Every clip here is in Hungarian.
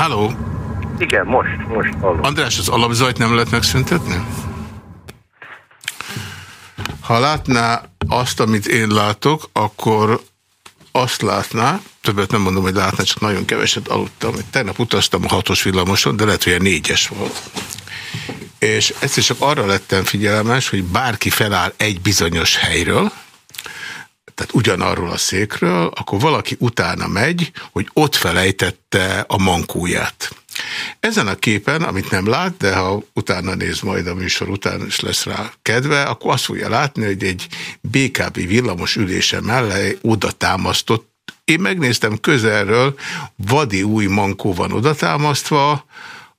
Halló. Igen, most, most hallom. András, az alapzajt nem lehet megszüntetni? Ha látná azt, amit én látok, akkor azt látná, többet nem mondom, hogy látná, csak nagyon keveset aludtam. Tegnap utaztam a hatos villamoson, de lehet, hogy a négyes volt. És ezt csak arra lettem figyelmes, hogy bárki feláll egy bizonyos helyről, tehát ugyanarról a székről, akkor valaki utána megy, hogy ott felejtette a mankóját. Ezen a képen, amit nem lát, de ha utána néz majd a műsor után is lesz rá kedve, akkor azt fogja látni, hogy egy BKB villamos ülése mellé oda támasztott én megnéztem közelről, vadi új mankó van odatámasztva,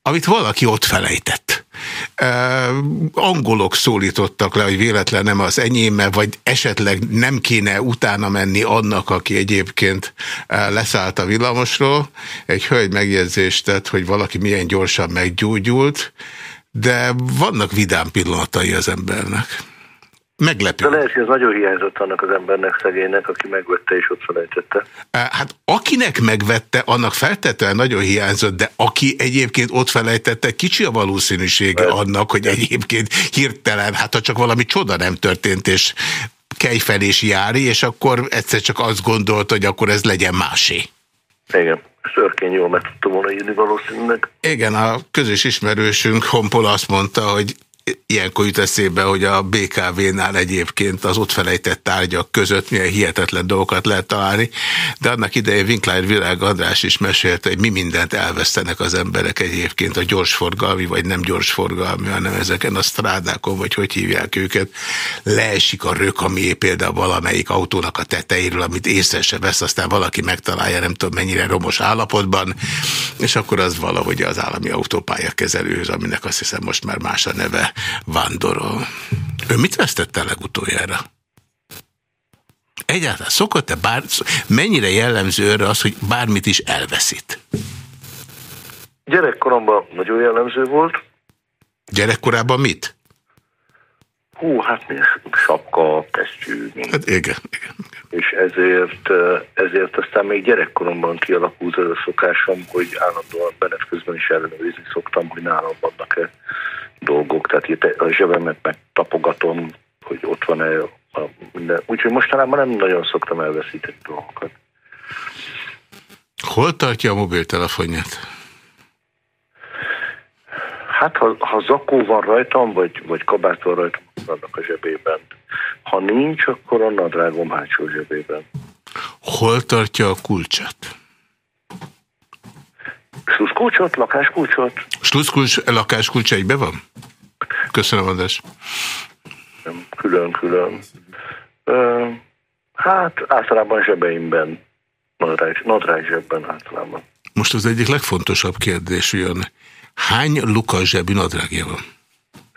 amit valaki ott felejtett. Angolok szólítottak le, hogy véletlen nem az enyéme, vagy esetleg nem kéne utána menni annak, aki egyébként leszállt a villamosról. Egy hölgy megjegyzést tett, hogy valaki milyen gyorsan meggyógyult, de vannak vidám pillanatai az embernek. Meglepő. De lehet, hogy ez nagyon hiányzott annak az embernek, szegénynek, aki megvette és ott felejtette. Hát akinek megvette, annak feltetően nagyon hiányzott, de aki egyébként ott felejtette, kicsi a valószínűsége Mert. annak, hogy egyébként hirtelen, hát ha csak valami csoda nem történt, és kejfelés jári, és akkor egyszer csak azt gondolt, hogy akkor ez legyen másé. Igen. Szörkény jól meg tudtam volna írni valószínűleg. Igen, a közös ismerősünk Honpol azt mondta, hogy ilyenkor jut eszébe, hogy a BKV-nál egyébként az ott felejtett tárgyak között milyen hihetetlen dolgokat lehet találni, de annak idején Winkler Világ András is mesélte, hogy mi mindent elvesztenek az emberek egyébként a gyorsforgalmi, vagy nem gyorsforgalmi, hanem ezeken a strádákon, vagy hogy hívják őket, leesik a rök, ami például valamelyik autónak a tetejéről, amit észre se vesz, aztán valaki megtalálja, nem tudom mennyire romos állapotban, és akkor az valahogy az állami autópálya kezelőhöz, aminek azt hiszem most már más a neve, vándorol. Ő mit vesztett el legutoljára? Egyáltalán szokott-e bár... Mennyire jellemző őre az, hogy bármit is elveszít? Gyerekkoromban nagyon jellemző volt. Gyerekkorában mit? Hú, hát mi sapka, kesztyű. Hát igen, igen. És ezért, ezért aztán még gyerekkoromban kialakult az a szokásom, hogy állandóan benet közben is ellenőrizni szoktam, hogy nálam vannak-e dolgok, tehát itt a zsebemet megtapogatom, hogy ott van-e a minden. Úgyhogy mostanában nem nagyon szoktam elveszíteni dolgokat. Hol tartja a mobiltelefonját? Hát, ha, ha zakó van rajtam, vagy, vagy kabát van rajtam, annak a zsebében. Ha nincs, akkor a nadrágom hátsó zsebében. Hol tartja a kulcsát? Sluszkulcsot, lakáskulcsot? Sluszkulcs, lakáskulcs egybe van? Köszönöm, András. Külön-külön. Hát általában zsebeimben, nadrág, nadrág zsebben általában. Most az egyik legfontosabb kérdés jön. Hány lukas zsebű nadrágja van?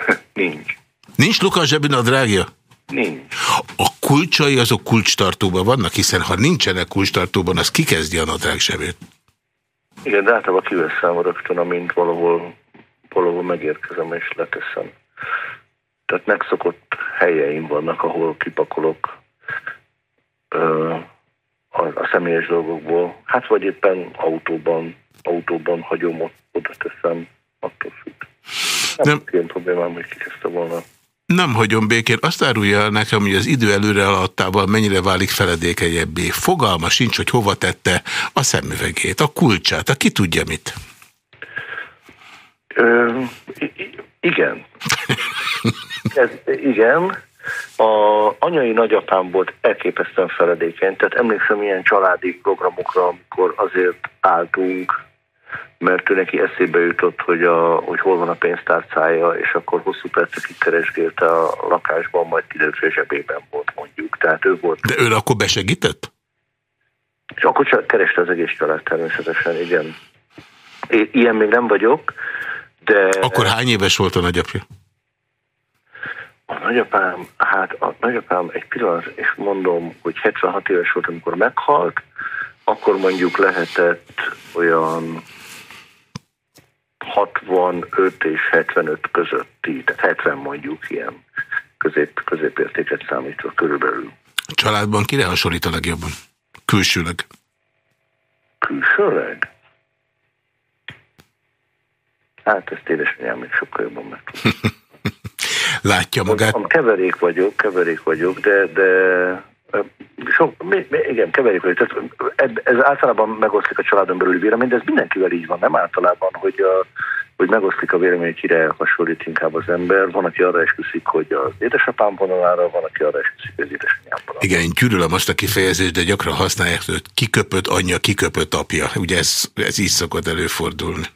Nincs. Nincs lukas zsebű nadrágja? Nincs. A kulcsai azok kulcstartóban vannak, hiszen ha nincsenek kulcstartóban, az kikezdi a nadrág zsebét. Igen, de általában kiveszem rögtön, amint valahol, valahol megérkezem és leteszem. Tehát megszokott helyeim vannak, ahol kipakolok ö, a, a személyes dolgokból. Hát vagy éppen autóban, autóban hagyom, ott, oda teszem, attól függ. Nem, nem. ilyen problémám, hogy kikezdte volna. Nem hagyom békén. Azt árulja nekem, hogy az idő előre alattával mennyire válik feledékenyebbé. Fogalma sincs, hogy hova tette a szemüvegét, a kulcsát, a ki tudja mit. Ö, igen. Ez, igen. A anyai nagyapám volt elképesztően feledékeny, tehát emlékszem ilyen családi programokra, amikor azért álltunk, mert ő neki eszébe jutott, hogy, a, hogy hol van a pénztárcája, és akkor hosszú percekig keresgélte a lakásban, majd kiderült, hogy zsebében volt mondjuk. Tehát ő volt. De ő akkor besegített? És akkor csak kereste az egész család természetesen, igen. I ilyen még nem vagyok, de... Akkor hány éves volt a nagyapja? A nagyapám, hát a nagyapám egy pillanat, és mondom, hogy 76 éves volt, amikor meghalt, akkor mondjuk lehetett olyan 65 és 75 közötti, tehát 70 mondjuk ilyen közép, középértéket számítva körülbelül. A családban kire hasonlít a legjobban? Külsőleg? Külsőleg? Hát ezt édesanyám még sokkal jobban meg Látja magát? Keverék vagyok, keverék vagyok, de, de sok, igen, vagyok. Tehát ez általában megoszlik a családon belüli vélemény, de ez mindenkivel így van, nem általában, hogy a, hogy megoszlik a vélemény, kire hasonlít inkább az ember. Van, aki arra esküszik, hogy az édesapám vonalára, van, aki arra esküszik, hogy az édesanyám vonalára. Igen, én gyűlölöm azt a kifejezést, de gyakran használják, hogy kiköpött anyja, kiköpött apja. Ugye ez, ez így szokott előfordulni.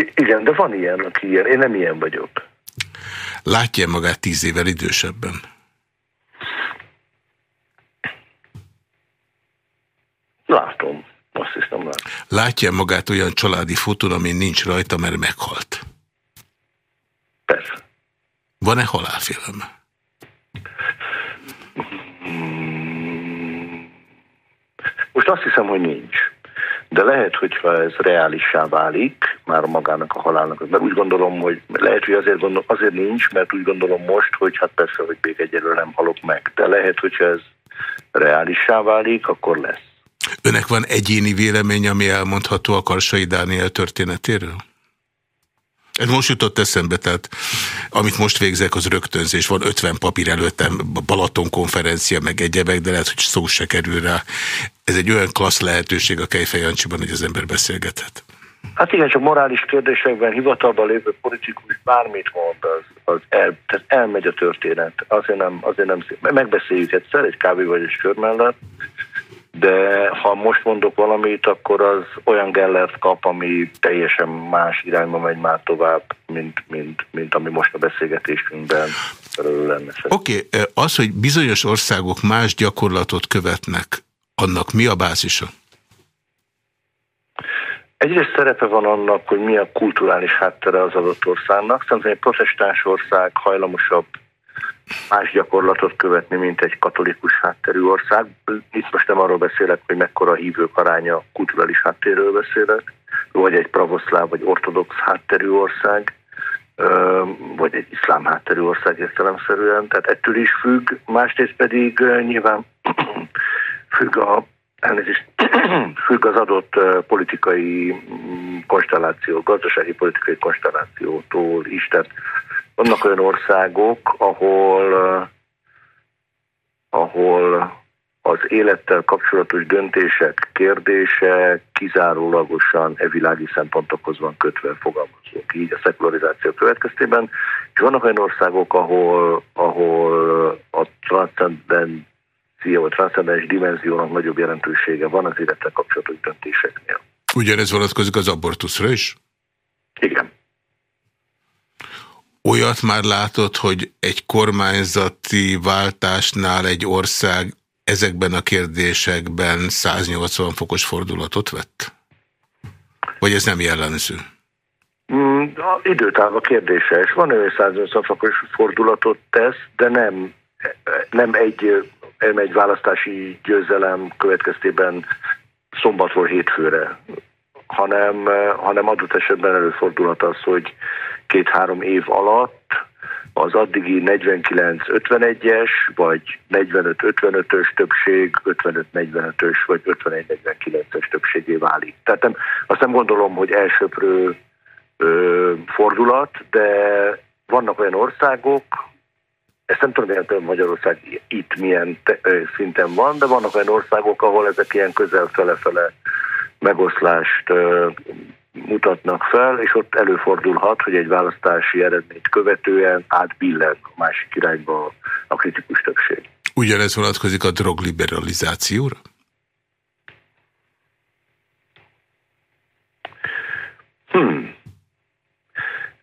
I igen, de van ilyen, aki ilyen. Én nem ilyen vagyok. Látja magát tíz évvel idősebben? Látom. Azt hiszem látom. Látja magát olyan családi fotón, ami nincs rajta, mert meghalt? Persze. Van-e halálfélelme? Most azt hiszem, hogy nincs. De lehet, hogyha ez reálissá válik, már magának a halálnak, mert úgy gondolom, hogy lehet, hogy azért, gondol, azért nincs, mert úgy gondolom most, hogy hát persze, hogy még egyelőre nem halok meg, de lehet, hogyha ez reálissá válik, akkor lesz. Önnek van egyéni vélemény, ami elmondható a Karsai Dániel történetéről? Ez most jutott eszembe, tehát amit most végzek, az rögtönzés. Van 50 papír előttem, Balaton konferencia, meg egyebek, de lehet, hogy szó se kerül rá. Ez egy olyan klassz lehetőség a Kejfejancsiban, hogy az ember beszélgethet. Hát igen, csak morális kérdésekben hivatalban lévő politikus bármit mond, az, az el, tehát elmegy a történet. Azért nem, azért nem. Megbeszéljük egyszer egy kávé vagy egy kör mellett, de ha most mondok valamit, akkor az olyan gellert kap, ami teljesen más irányba megy már tovább, mint, mint, mint ami most a beszélgetésünkben lenne. Oké, okay. az, hogy bizonyos országok más gyakorlatot követnek, annak mi a bázisa? Egyrészt szerepe van annak, hogy mi a kulturális háttere az adott országnak. Szerintem egy protestáns ország hajlamosabb más gyakorlatot követni, mint egy katolikus hátterű ország. Itt most nem arról beszélek, hogy mekkora a hívők aránya kulturális háttérről beszélek, vagy egy pravoszláv vagy ortodox hátterű ország, vagy egy iszlám hátterű ország értelemszerűen. Tehát ettől is függ, másrészt pedig nyilván függ a elnézést, függ az adott politikai mm, konstelláció, gazdasági politikai konstellációtól is. Tehát vannak olyan országok, ahol, ahol az élettel kapcsolatos döntések kérdése kizárólagosan evilági szempontokhoz van kötve, fogalmazunk így a szekularizáció következtében, és vannak olyan országok, ahol, ahol a transzcendencia vagy transzcendens dimenziónak nagyobb jelentősége van az élettel kapcsolatos döntéseknél. Ugyanez vonatkozik az abortuszra is? Igen. Olyat már látott, hogy egy kormányzati váltásnál egy ország ezekben a kérdésekben 180 fokos fordulatot vett? Vagy ez nem jellemző? Mm, időtávon kérdéses. Van olyan 180 fokos fordulatot tesz, de nem, nem egy, nem egy választási győzelem következtében szombatról hétfőre, hanem, hanem adott esetben előfordulhat az, hogy két-három év alatt az addigi 49-51-es, vagy 45-55-ös többség 55-45-ös, vagy 51-49-es többségé válik. Tehát nem, azt nem gondolom, hogy elsőprő ö, fordulat, de vannak olyan országok, ezt nem tudom, hogy Magyarország itt milyen te, ö, szinten van, de vannak olyan országok, ahol ezek ilyen közel fele-fele megoszlást ö, mutatnak fel, és ott előfordulhat, hogy egy választási eredményt követően átbillen a másik irányba a kritikus többség. Ugyanez vonatkozik a drogliberalizációra? Hmm.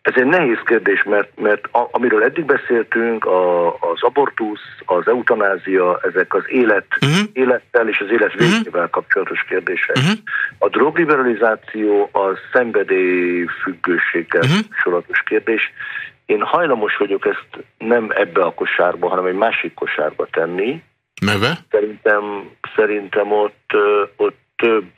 Ez egy nehéz kérdés, mert, mert a, amiről eddig beszéltünk, a, az abortusz, az eutanázia, ezek az élet, uh-huh. élettel és az élet mhm. végével uh-huh. kapcsolatos kérdések. Uh-huh. A drogliberalizáció az szenvedély függőséggel uh-huh. kapcsolatos kérdés. Én hajlamos vagyok ezt nem ebbe a kosárba, hanem egy másik kosárba tenni. Neve? Szerintem, szerintem ott, ott több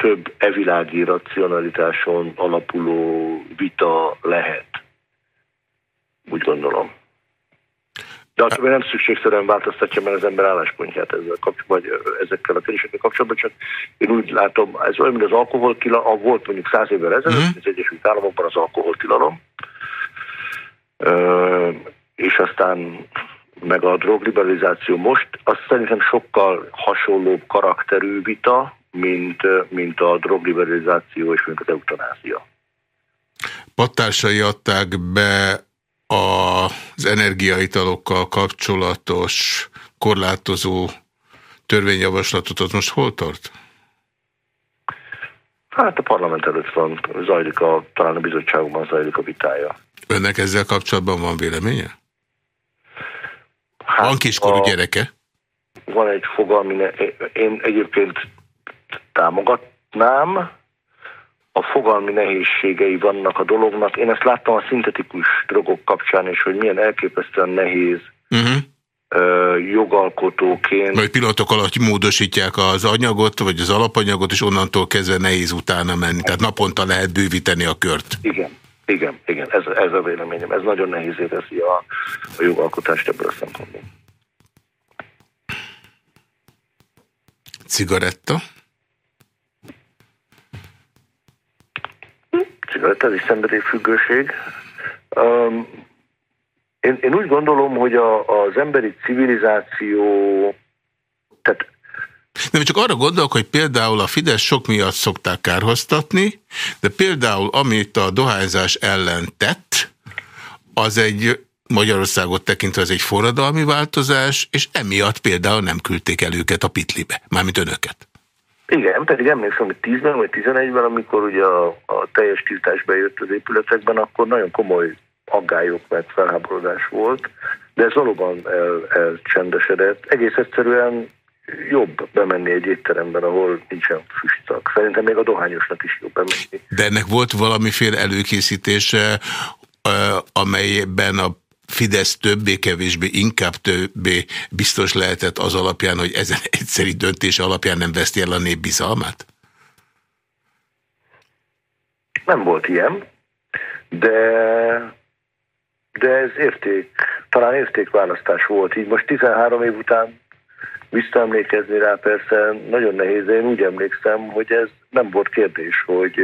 több evilági racionalitáson alapuló vita lehet. Úgy gondolom. De az, nem szükségszerűen változtatja meg az ember álláspontját ezzel kapcsolatban, vagy ezekkel a kérdésekkel kapcsolatban, csak én úgy látom, ez olyan, mint az alkoholtilalom, volt mondjuk száz évvel ezelőtt, mm. az Egyesült Államokban az alkoholtilalom, és aztán meg a drogliberalizáció most, az szerintem sokkal hasonlóbb karakterű vita, mint, mint a drogliberalizáció és mint az eutanázia. Pattársai adták be az energiaitalokkal kapcsolatos korlátozó törvényjavaslatot, az most hol tart? Hát a parlament előtt van, zajlik a, talán a bizottságban zajlik a vitája. Önnek ezzel kapcsolatban van véleménye? Hát van kiskorú a, gyereke? Van egy fogalmi, én egyébként támogatnám, a fogalmi nehézségei vannak a dolognak. Én ezt láttam a szintetikus drogok kapcsán is, hogy milyen elképesztően nehéz uh-huh. ö, jogalkotóként. Vagy pillanatok alatt módosítják az anyagot, vagy az alapanyagot, és onnantól kezdve nehéz utána menni. Tehát naponta lehet bővíteni a kört. Igen, igen, igen, ez, ez a véleményem. Ez nagyon nehéz teszi a, a jogalkotást ebből a szempontból. Cigaretta? Cigaretta, is szenvedélyfüggőség. Um, én, én úgy gondolom, hogy a, az emberi civilizáció, tehát nem csak arra gondolok, hogy például a Fidesz sok miatt szokták kárhoztatni, de például amit a dohányzás ellen tett, az egy Magyarországot tekintve az egy forradalmi változás, és emiatt például nem küldték el őket a pitlibe, mármint önöket. Igen, pedig emlékszem, hogy 10-ben vagy 11-ben, amikor ugye a, a teljes tiltás bejött az épületekben, akkor nagyon komoly aggályok meg felháborodás volt, de ez valóban el, elcsendesedett. Egész egyszerűen jobb bemenni egy étteremben, ahol nincsen füstszak. Szerintem még a dohányosnak is jobb bemenni. De ennek volt valamiféle előkészítése, amelyben a Fidesz többé-kevésbé, inkább többé biztos lehetett az alapján, hogy ezen egyszeri döntés alapján nem veszti el a nép bizalmát? Nem volt ilyen, de, de ez érték, talán értékválasztás volt. Így most 13 év után visszaemlékezni rá persze nagyon nehéz, én úgy emlékszem, hogy ez nem volt kérdés, hogy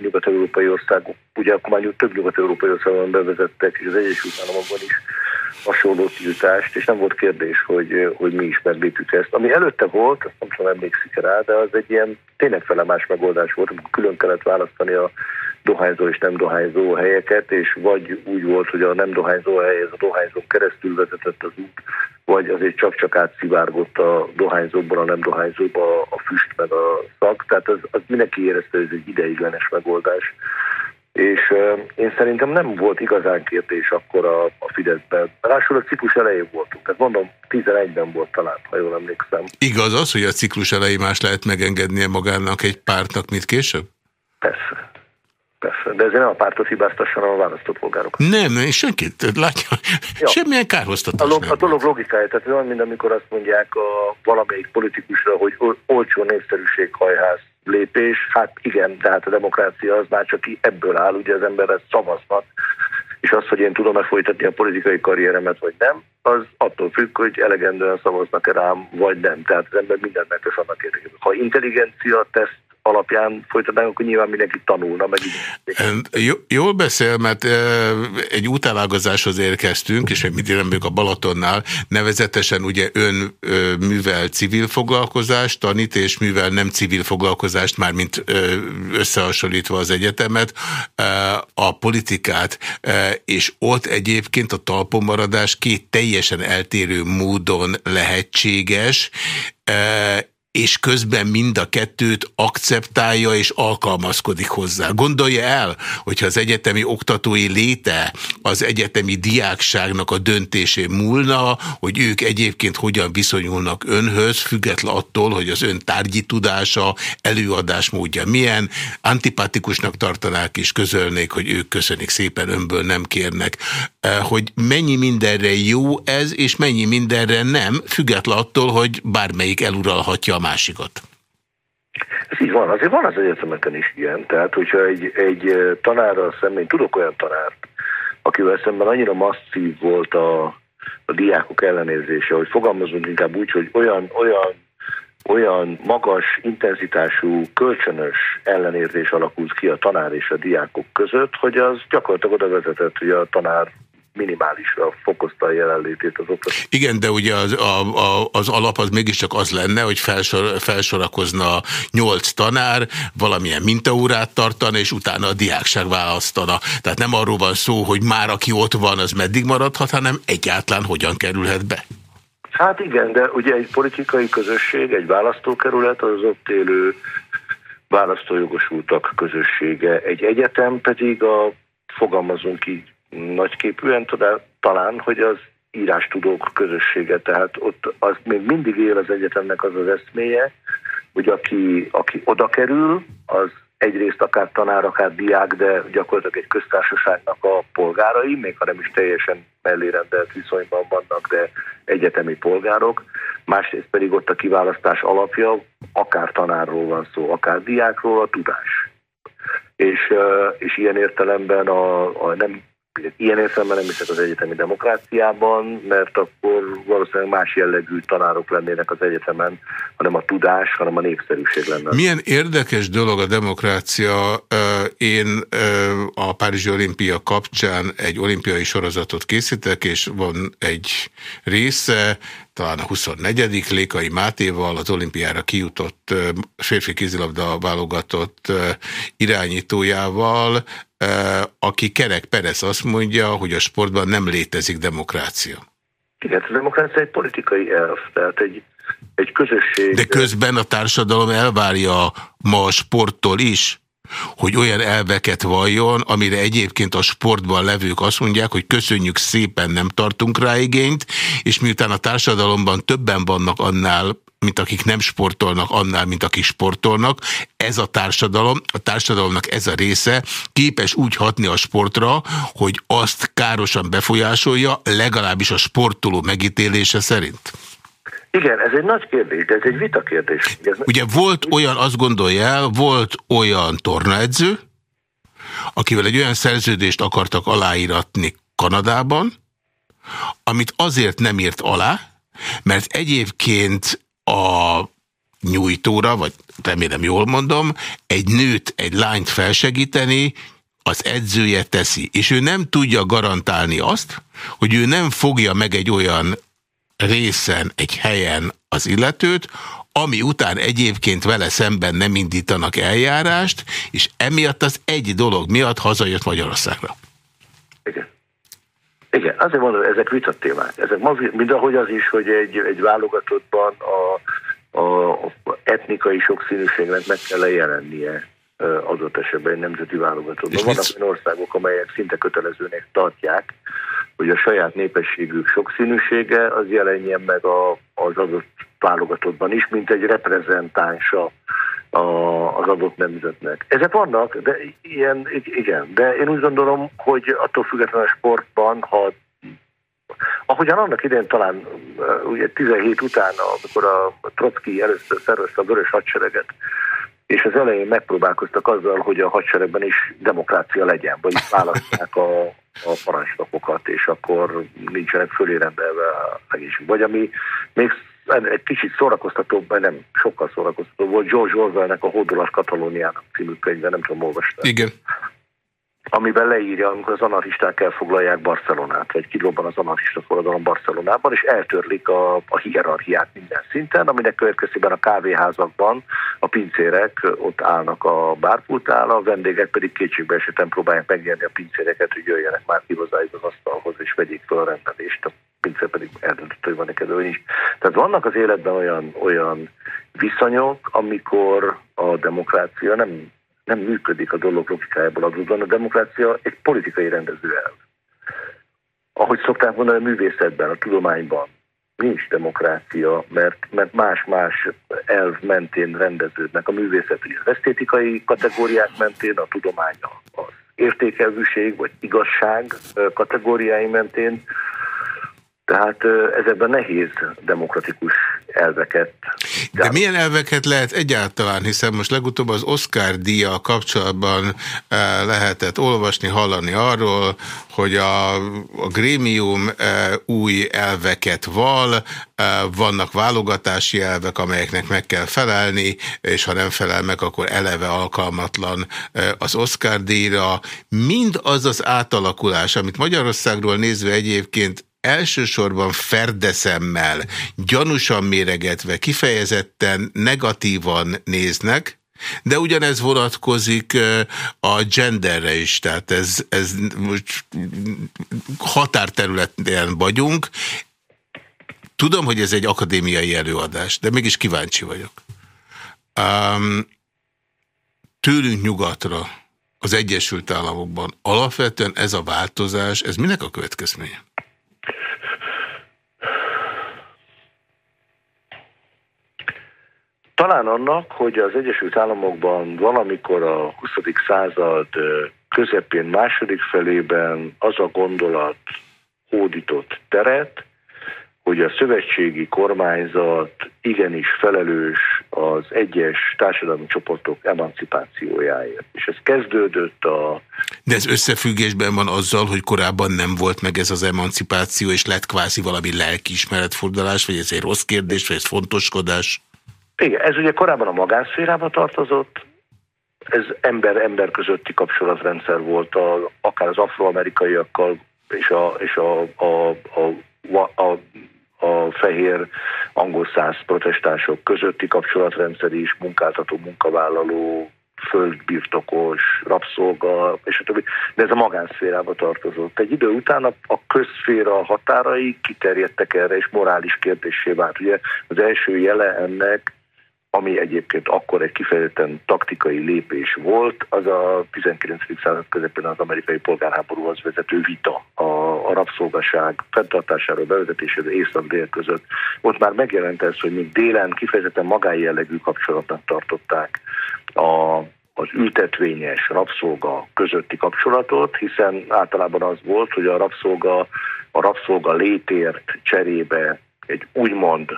nyugat-európai országok, ugye akkor már több nyugat-európai országban bevezettek, és az Egyesült Államokban is hasonló tiltást, és nem volt kérdés, hogy, hogy mi is meglépjük ezt. Ami előtte volt, azt nem tudom, emlékszik rá, de az egy ilyen tényleg felemás megoldás volt, amikor külön kellett választani a dohányzó és nem dohányzó helyeket, és vagy úgy volt, hogy a nem dohányzó hely, ez a dohányzón keresztül vezetett az út, vagy azért csak-csak átszivárgott a dohányzóból a nem dohányzóba a füst meg a szak, tehát az, az mindenki érezte, hogy ez egy ideiglenes megoldás. És uh, én szerintem nem volt igazán kérdés akkor a, a Fideszben. Rásul a ciklus elején voltunk, tehát mondom, 11-ben volt talán, ha jól emlékszem. Igaz az, hogy a ciklus elején más lehet megengednie magának egy pártnak, mint később? Persze. Persze, de ezért nem a pártot hibáztasson, hanem a választópolgárok. Nem, nem, senkit, látja, ja. semmilyen kárhoztatás a, a dolog logikája, tehát olyan, mint amikor azt mondják a valamelyik politikusra, hogy olcsó népszerűséghajház lépés, hát igen, tehát a demokrácia az már csak ebből áll, ugye az emberre szavaznak, és az, hogy én tudom-e folytatni a politikai karrieremet, vagy nem, az attól függ, hogy elegendően szavaznak-e rám, vagy nem. Tehát az ember mindent megtesz annak érdekében. Ha intelligencia teszt alapján folytatnánk, akkor nyilván mindenki tanulna. Meg Jól beszél, mert egy utálágazáshoz érkeztünk, és még mindig a Balatonnál, nevezetesen ugye ön művel civil foglalkozást, tanít, és művel nem civil foglalkozást, mármint összehasonlítva az egyetemet, a politikát, és ott egyébként a talpomaradás két teljesen eltérő módon lehetséges, és közben mind a kettőt akceptálja és alkalmazkodik hozzá. Gondolja el, hogyha az egyetemi oktatói léte az egyetemi diákságnak a döntésén múlna, hogy ők egyébként hogyan viszonyulnak önhöz, független attól, hogy az ön tárgyi tudása, előadásmódja milyen, antipatikusnak tartanák és közölnék, hogy ők köszönik szépen, önből nem kérnek. Eh, hogy mennyi mindenre jó ez, és mennyi mindenre nem, független attól, hogy bármelyik eluralhatja a másikat. Ez így van, azért van az egyetemeken is ilyen, tehát hogyha egy, egy tanárral szemben, tudok olyan tanárt, akivel szemben annyira masszív volt a, a diákok ellenérzése, hogy fogalmazunk inkább úgy, hogy olyan, olyan, olyan magas intenzitású, kölcsönös ellenérzés alakult ki a tanár és a diákok között, hogy az gyakorlatilag oda vezetett, hogy a tanár minimálisra fokozta a jelenlétét az oktatás. Igen, de ugye az, a, a, az alap az mégiscsak az lenne, hogy felsor, felsorakozna nyolc tanár, valamilyen mintaórát tartana, és utána a diákság választana. Tehát nem arról van szó, hogy már aki ott van, az meddig maradhat, hanem egyáltalán hogyan kerülhet be. Hát igen, de ugye egy politikai közösség, egy választókerület az ott élő választójogosultak közössége. Egy egyetem pedig a, fogalmazunk így, nagyképűen, talán, hogy az írástudók közössége, tehát ott az még mindig él az egyetemnek az az eszméje, hogy aki, aki oda kerül, az egyrészt akár tanár, akár diák, de gyakorlatilag egy köztársaságnak a polgárai, még ha nem is teljesen mellérendelt viszonyban vannak, de egyetemi polgárok. Másrészt pedig ott a kiválasztás alapja, akár tanárról van szó, akár diákról, a tudás. És, és ilyen értelemben a, a nem Ilyen értelemben nem hiszek az egyetemi demokráciában, mert akkor valószínűleg más jellegű tanárok lennének az egyetemen, hanem a tudás, hanem a népszerűség lenne. Milyen érdekes dolog a demokrácia. Én a Párizsi olimpia kapcsán egy olimpiai sorozatot készítek, és van egy része, talán a 24. Lékai Mátéval, az olimpiára kijutott férfi kézilabda válogatott irányítójával, aki Kerek Perez azt mondja, hogy a sportban nem létezik demokrácia. Igen, a demokrácia egy politikai elv, tehát egy, egy közösség... De közben a társadalom elvárja ma a sporttól is, hogy olyan elveket valljon, amire egyébként a sportban levők azt mondják, hogy köszönjük szépen, nem tartunk rá igényt, és miután a társadalomban többen vannak annál mint akik nem sportolnak, annál, mint akik sportolnak. Ez a társadalom, a társadalomnak ez a része képes úgy hatni a sportra, hogy azt károsan befolyásolja, legalábbis a sportoló megítélése szerint. Igen, ez egy nagy kérdés, de ez egy vita kérdés. Ugye volt olyan, azt gondolja volt olyan tornaedző, akivel egy olyan szerződést akartak aláíratni Kanadában, amit azért nem írt alá, mert egyébként a nyújtóra, vagy remélem jól mondom, egy nőt, egy lányt felsegíteni, az edzője teszi, és ő nem tudja garantálni azt, hogy ő nem fogja meg egy olyan részen, egy helyen az illetőt, ami után egyébként vele szemben nem indítanak eljárást, és emiatt az egy dolog miatt hazajött Magyarországra. Igen. Igen, azért mondom, ezek vitat témák. Ezek, mind ahogy az is, hogy egy, egy válogatottban a, a, a etnikai sokszínűségnek meg kell jelennie adott esetben egy nemzeti válogatottban. Vannak olyan országok, amelyek szinte kötelezőnek tartják, hogy a saját népességük sokszínűsége az jelenjen meg a, az adott válogatottban is, mint egy reprezentánsa a, az adott nemzetnek. Ezek vannak, de ilyen, igen, de én úgy gondolom, hogy attól függetlenül a sportban, ha Ahogyan annak idején talán ugye 17 után, amikor a Trotsky először szervezte a vörös hadsereget, és az elején megpróbálkoztak azzal, hogy a hadseregben is demokrácia legyen, vagy választják a, a parancsnokokat, és akkor nincsenek fölé rendelve a legénység. Vagy ami még egy kicsit szórakoztatóbb, nem sokkal szórakoztatóbb volt, George Orwellnek a Hódolás Katalóniának című könyve, nem tudom, olvastam. Igen amiben leírja, amikor az anarchisták elfoglalják Barcelonát, vagy kilóban az anarchista forradalom Barcelonában, és eltörlik a, a hierarchiát minden szinten, aminek következtében a kávéházakban a pincérek ott állnak a bárpultál, a vendégek pedig kétségbe esetem próbálják megnyerni a pincéreket, hogy jöjjenek már ki hozzájuk az asztalhoz, és vegyék fel a rendelést. A pincér pedig eldöntött, hogy van neked is. Tehát vannak az életben olyan, olyan viszonyok, amikor a demokrácia nem nem működik a dolog logikájából adódóan. A demokrácia egy politikai rendező elv. Ahogy szokták mondani a művészetben, a tudományban, nincs demokrácia, mert, mert más-más elv mentén rendeződnek a művészet, ugye az esztétikai kategóriák mentén, a tudomány az értékelvűség vagy igazság kategóriái mentén, tehát ezekben nehéz demokratikus elveket. De milyen elveket lehet egyáltalán, hiszen most legutóbb az Oscar díja kapcsolatban eh, lehetett olvasni, hallani arról, hogy a, a grémium új elveket val, vannak válogatási elvek, amelyeknek meg kell felelni, és ha nem felel meg, akkor eleve alkalmatlan az Oscar díjra. Mind az az átalakulás, amit Magyarországról nézve egyébként elsősorban ferdeszemmel, gyanúsan méregetve, kifejezetten negatívan néznek, de ugyanez vonatkozik a genderre is, tehát ez, ez most határterületen vagyunk. Tudom, hogy ez egy akadémiai előadás, de mégis kíváncsi vagyok. Um, tőlünk nyugatra, az Egyesült Államokban alapvetően ez a változás, ez minek a következménye? Talán annak, hogy az Egyesült Államokban valamikor a 20. század közepén, második felében az a gondolat hódított teret, hogy a szövetségi kormányzat igenis felelős az egyes társadalmi csoportok emancipációjáért. És ez kezdődött a... De ez összefüggésben van azzal, hogy korábban nem volt meg ez az emancipáció, és lett kvázi valami lelkiismeretfordulás, vagy ez egy rossz kérdés, vagy ez fontoskodás? Igen, ez ugye korábban a magánszférába tartozott, ez ember-ember közötti kapcsolatrendszer volt, a, akár az afroamerikaiakkal és a, és a, a, a, a, a fehér angol száz protestánsok közötti kapcsolatrendszer is, munkáltató, munkavállaló, földbirtokos, rabszolga, és a többi, de ez a magánszférába tartozott. Egy idő után a, a közszféra határai kiterjedtek erre, és morális kérdésé vált. Ugye az első jele ennek ami egyébként akkor egy kifejezetten taktikai lépés volt, az a 19. század közepén az amerikai polgárháborúhoz vezető vita a, a rabszolgaság fenntartásáról, bevezetéséről észak-dél között. Ott már megjelent ez, hogy még délen kifejezetten magájellegű kapcsolatnak tartották a, az ültetvényes rabszolga közötti kapcsolatot, hiszen általában az volt, hogy a rabszolga, a rabszolga létért cserébe egy úgymond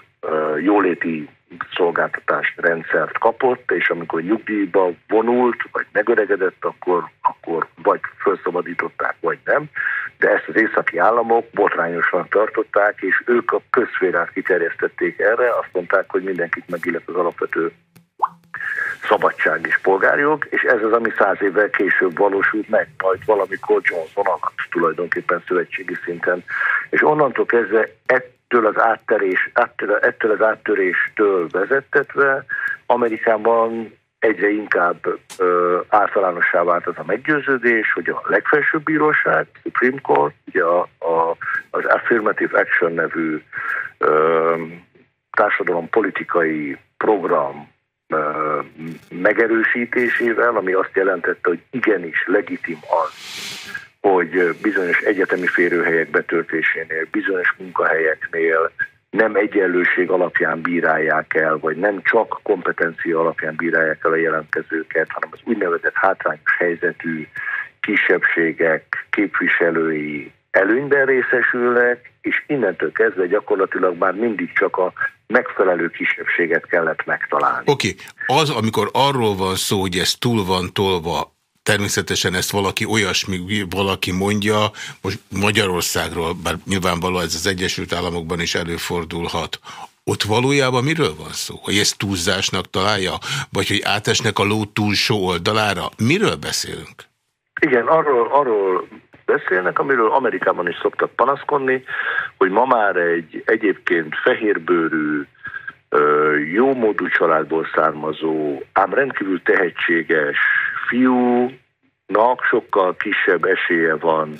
jóléti szolgáltatás rendszert kapott, és amikor nyugdíjba vonult, vagy megöregedett, akkor, akkor vagy felszabadították, vagy nem. De ezt az északi államok botrányosan tartották, és ők a közférát kiterjesztették erre, azt mondták, hogy mindenkit megillet az alapvető szabadság és polgárjog, és ez az, ami száz évvel később valósult meg, majd valamikor Johnson alatt tulajdonképpen szövetségi szinten. És onnantól kezdve ettől az, átterés, ettől, ettől az áttöréstől vezettetve Amerikában egyre inkább ö, általánossá vált az a meggyőződés, hogy a legfelsőbb bíróság, Supreme Court, ugye a, a, az Affirmative Action nevű ö, társadalom politikai program ö, megerősítésével, ami azt jelentette, hogy igenis legitim az, hogy bizonyos egyetemi férőhelyek betöltésénél, bizonyos munkahelyeknél nem egyenlőség alapján bírálják el, vagy nem csak kompetencia alapján bírálják el a jelentkezőket, hanem az úgynevezett hátrányos helyzetű kisebbségek képviselői előnyben részesülnek, és innentől kezdve gyakorlatilag már mindig csak a megfelelő kisebbséget kellett megtalálni. Oké, okay. az, amikor arról van szó, hogy ez túl van tolva, Természetesen ezt valaki olyasmi, valaki mondja, most Magyarországról, bár nyilvánvalóan ez az Egyesült Államokban is előfordulhat, ott valójában miről van szó? Hogy ezt túlzásnak találja? Vagy hogy átesnek a ló túlsó oldalára? Miről beszélünk? Igen, arról, arról beszélnek, amiről Amerikában is szoktak panaszkodni, hogy ma már egy egyébként fehérbőrű, jómódú családból származó, ám rendkívül tehetséges fiúnak sokkal kisebb esélye van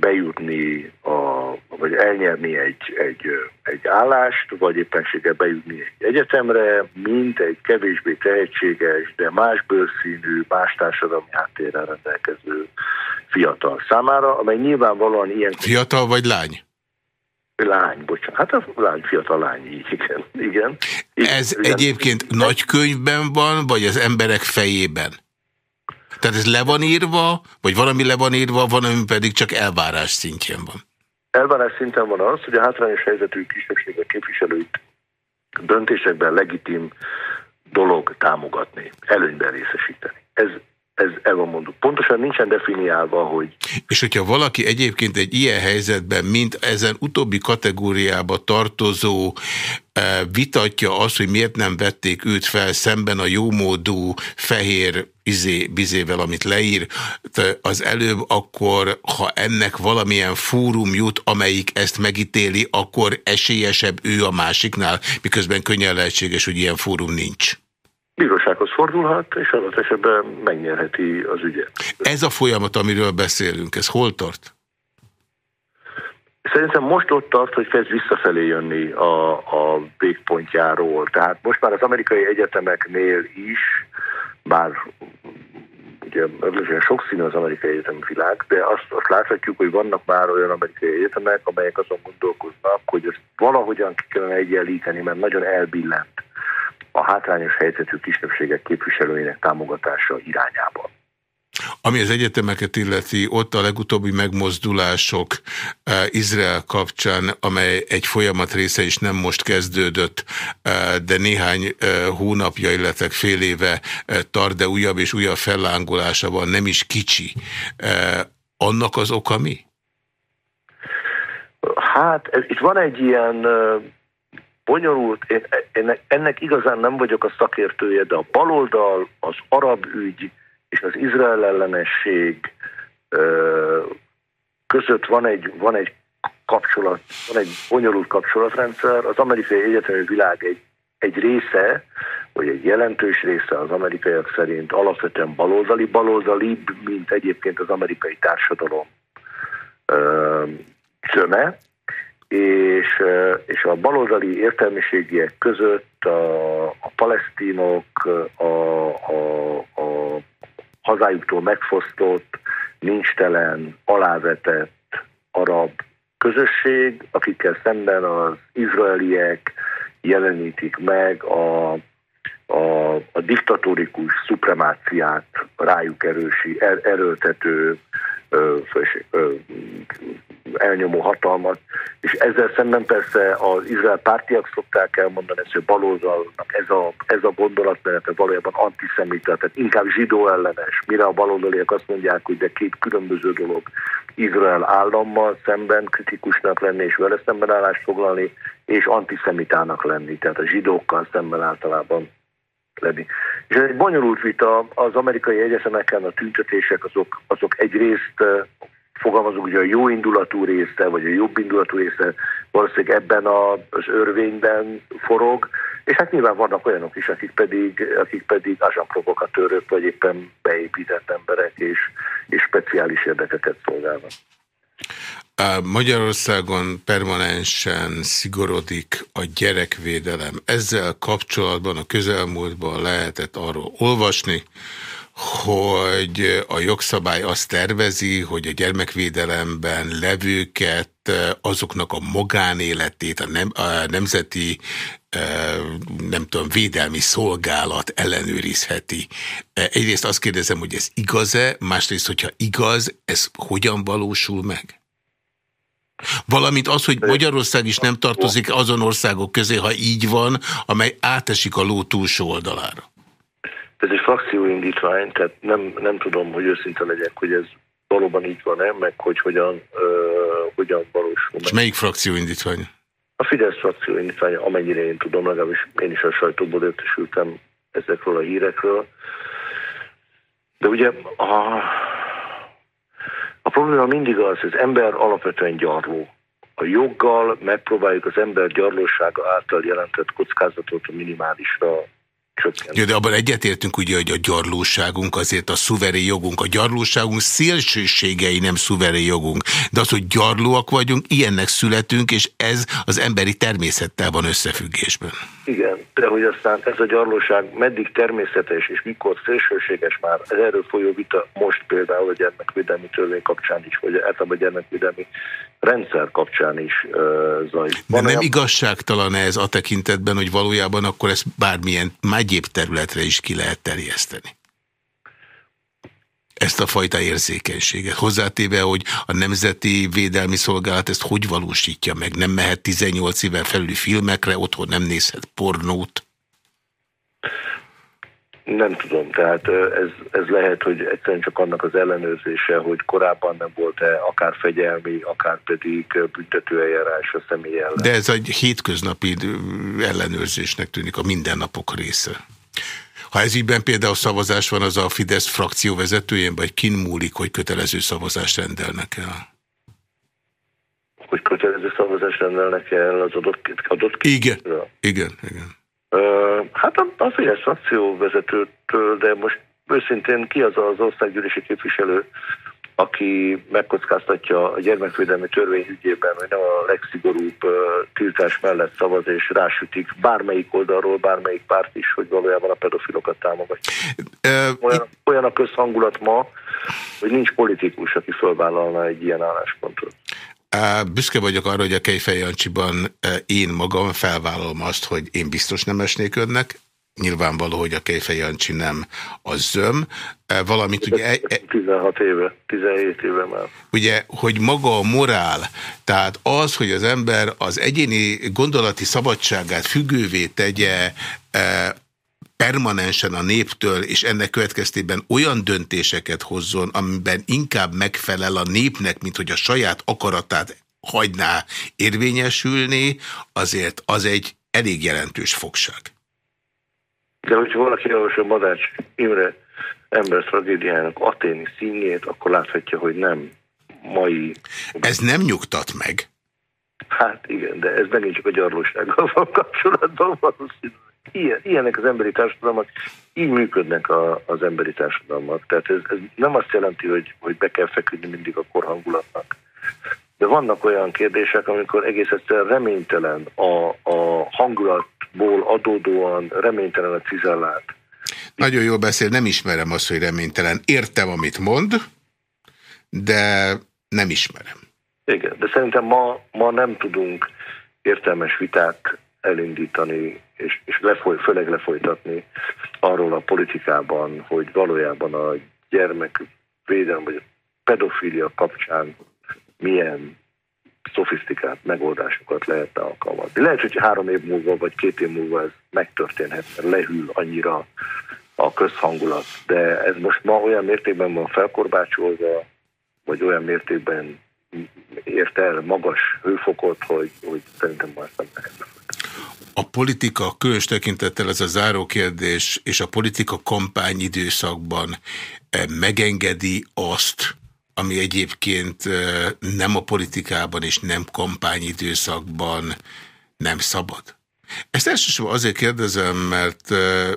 bejutni, a, vagy elnyerni egy, egy, egy állást, vagy éppenséggel bejutni egy egyetemre, mint egy kevésbé tehetséges, de más bőrszínű, más társadalmi háttérrel rendelkező fiatal számára, amely nyilvánvalóan ilyen... Fiatal vagy lány? Lány, bocsánat. Hát a lány, fiatal lány, így, igen. igen. Ez igen. egyébként nagy könyvben van, vagy az emberek fejében? Tehát ez le van írva, vagy valami le van írva, van, ami pedig csak elvárás szintjén van? Elvárás szinten van az, hogy a hátrányos helyzetű kisebbségek képviselőit döntésekben legitim dolog támogatni, előnyben részesíteni. Ez, ez el van mondva. Pontosan nincsen definiálva, hogy... És hogyha valaki egyébként egy ilyen helyzetben, mint ezen utóbbi kategóriába tartozó e, vitatja azt, hogy miért nem vették őt fel szemben a jómódú fehér izé, bizével, amit leír az előbb, akkor ha ennek valamilyen fórum jut, amelyik ezt megítéli, akkor esélyesebb ő a másiknál, miközben könnyen lehetséges, hogy ilyen fórum nincs bírósághoz fordulhat, és adott esetben megnyerheti az ügyet. Ez a folyamat, amiről beszélünk, ez hol tart? Szerintem most ott tart, hogy kezd visszafelé jönni a, a végpontjáról. Tehát most már az amerikai egyetemeknél is, bár ugye sok sokszínű az amerikai egyetemi világ, de azt, azt láthatjuk, hogy vannak már olyan amerikai egyetemek, amelyek azon gondolkoznak, hogy ezt valahogyan ki kellene egyenlíteni, mert nagyon elbillent a hátrányos helyzetű kisebbségek képviselőinek támogatása irányában. Ami az egyetemeket illeti, ott a legutóbbi megmozdulások uh, Izrael kapcsán, amely egy folyamat része is nem most kezdődött, uh, de néhány uh, hónapja, illetve fél éve tart, de újabb és újabb fellángolása van, nem is kicsi. Annak az oka mi? Hát ez, itt van egy ilyen bonyolult, én, én ennek igazán nem vagyok a szakértője, de a baloldal, az arab ügy és az izrael ellenesség között van egy, van egy kapcsolat, van egy bonyolult kapcsolatrendszer. Az amerikai egyetemi világ egy, egy része, vagy egy jelentős része az amerikaiak szerint alapvetően baloldali, baloldalibb, mint egyébként az amerikai társadalom zöme és, és a baloldali értelmiségiek között a, a palesztinok, a, a, a hazájuktól megfosztott, nincstelen, alávetett arab közösség, akikkel szemben az izraeliek jelenítik meg a, a, a diktatórikus szupremáciát rájuk erősi, er, erőltető ö, ö, elnyomó hatalmat, és ezzel szemben persze az izrael pártiak szokták elmondani ezt, hogy baloldalnak ez a, ez a gondolatmenete valójában antiszemita, tehát inkább zsidó ellenes, mire a baloldaliak azt mondják, hogy de két különböző dolog Izrael állammal szemben kritikusnak lenni és vele szemben állást foglalni, és antiszemitának lenni, tehát a zsidókkal szemben általában lenni. És ez egy bonyolult vita, az amerikai egyetemeken a tüntetések azok, azok egyrészt fogalmazunk, hogy a jó indulatú része, vagy a jobb indulatú része valószínűleg ebben az örvényben forog, és hát nyilván vannak olyanok is, akik pedig, akik pedig provokatőrök, vagy éppen beépített emberek, és, és speciális érdekeket szolgálnak. Magyarországon permanensen szigorodik a gyerekvédelem. Ezzel kapcsolatban a közelmúltban lehetett arról olvasni, hogy a jogszabály azt tervezi, hogy a gyermekvédelemben levőket, azoknak a magánéletét, a, nem, a nemzeti nem tudom, védelmi szolgálat ellenőrizheti. Egyrészt azt kérdezem, hogy ez igaz-e, másrészt, hogyha igaz, ez hogyan valósul meg? Valamint az, hogy Magyarország is nem tartozik azon országok közé, ha így van, amely átesik a ló túlsó oldalára. Ez egy frakcióindítvány, tehát nem, nem tudom, hogy őszinte legyek, hogy ez valóban így van-e, meg hogy hogyan, uh, hogyan valósul. És melyik frakcióindítvány? A Fidesz frakcióindítvány, amennyire én tudom, legalábbis én is a sajtóból értesültem ezekről a hírekről. De ugye a, a probléma mindig az, hogy az ember alapvetően gyarló. A joggal megpróbáljuk az ember gyarlósága által jelentett kockázatot a minimálisra Ja, de abban egyetértünk ugye, hogy a gyarlóságunk azért a szuverén jogunk. A gyarlóságunk szélsőségei nem szuverén jogunk. De az, hogy gyarlóak vagyunk, ilyennek születünk, és ez az emberi természettel van összefüggésben. Igen, de hogy aztán ez a gyarlóság meddig természetes, és mikor szélsőséges már, az erről folyó vita most például a gyermekvédelmi törvény kapcsán is, vagy általában a gyermekvédelmi rendszer kapcsán is zajlik. De nem olyan... igazságtalan ez a tekintetben, hogy valójában akkor ezt bármilyen egyéb területre is ki lehet terjeszteni? ezt a fajta érzékenységet. Hozzátéve, hogy a Nemzeti Védelmi Szolgálat ezt hogy valósítja meg? Nem mehet 18 éven felüli filmekre, otthon nem nézhet pornót? Nem tudom, tehát ez, ez lehet, hogy egyszerűen csak annak az ellenőrzése, hogy korábban nem volt-e akár fegyelmi, akár pedig büntetőeljárás a személy ellen. De ez egy hétköznapi ellenőrzésnek tűnik a mindennapok része. Ha ez ígyben például szavazás van, az a Fidesz frakció vezetőjén, vagy kin múlik, hogy kötelező szavazást rendelnek el? Hogy kötelező szavazást rendelnek el az adott, adott Igen, igen, igen. Hát a, a Fidesz frakció vezetőtől, de most őszintén ki az az országgyűlési képviselő, aki megkockáztatja a gyermekvédelmi törvény ügyében, hogy nem a legszigorúbb tiltás mellett szavaz, és rásütik bármelyik oldalról, bármelyik párt is, hogy valójában a pedofilokat támogatja. Olyan, olyan a közhangulat ma, hogy nincs politikus, aki fölvállalna egy ilyen álláspontot. Büszke vagyok arra, hogy a Kejfej Jancsiban én magam felvállalom azt, hogy én biztos nem esnék önnek. Nyilvánvaló, hogy a Kejfej Jancsi nem a zöm. Valamint ugye... 16 e- éve, 17 éve már. Ugye, hogy maga a morál, tehát az, hogy az ember az egyéni gondolati szabadságát függővé tegye permanensen a néptől, és ennek következtében olyan döntéseket hozzon, amiben inkább megfelel a népnek, mint hogy a saját akaratát hagyná érvényesülni, azért az egy elég jelentős fogság. De hogyha valaki olvasja Madács Imre ember tragédiának aténi színjét, akkor láthatja, hogy nem mai... Ez nem nyugtat meg. Hát igen, de ez megint csak a gyarlósággal van kapcsolatban valószínűleg ilyen, ilyenek az emberi társadalmak, így működnek a, az emberi társadalmak. Tehát ez, ez nem azt jelenti, hogy, hogy be kell feküdni mindig a korhangulatnak. De vannak olyan kérdések, amikor egész egyszerűen reménytelen a, a hangulatból adódóan reménytelen a cizellát. Nagyon jól beszél, nem ismerem azt, hogy reménytelen. Értem, amit mond, de nem ismerem. Igen, de szerintem ma, ma nem tudunk értelmes vitát elindítani, és, és lefoly, főleg lefolytatni arról a politikában, hogy valójában a gyermekvédelem vagy a pedofília kapcsán milyen szofisztikált megoldásokat lehetne alkalmazni. Lehet, hogy három év múlva vagy két év múlva ez megtörténhet, mert lehűl annyira a közhangulat, de ez most ma olyan mértékben van felkorbácsolva, vagy olyan mértékben ért el magas hőfokot, hogy, hogy szerintem már nem lehet a politika, különös tekintettel ez a záró kérdés, és a politika kampány időszakban eh, megengedi azt, ami egyébként nem a politikában és nem kampányidőszakban nem szabad? Ezt elsősorban azért kérdezem, mert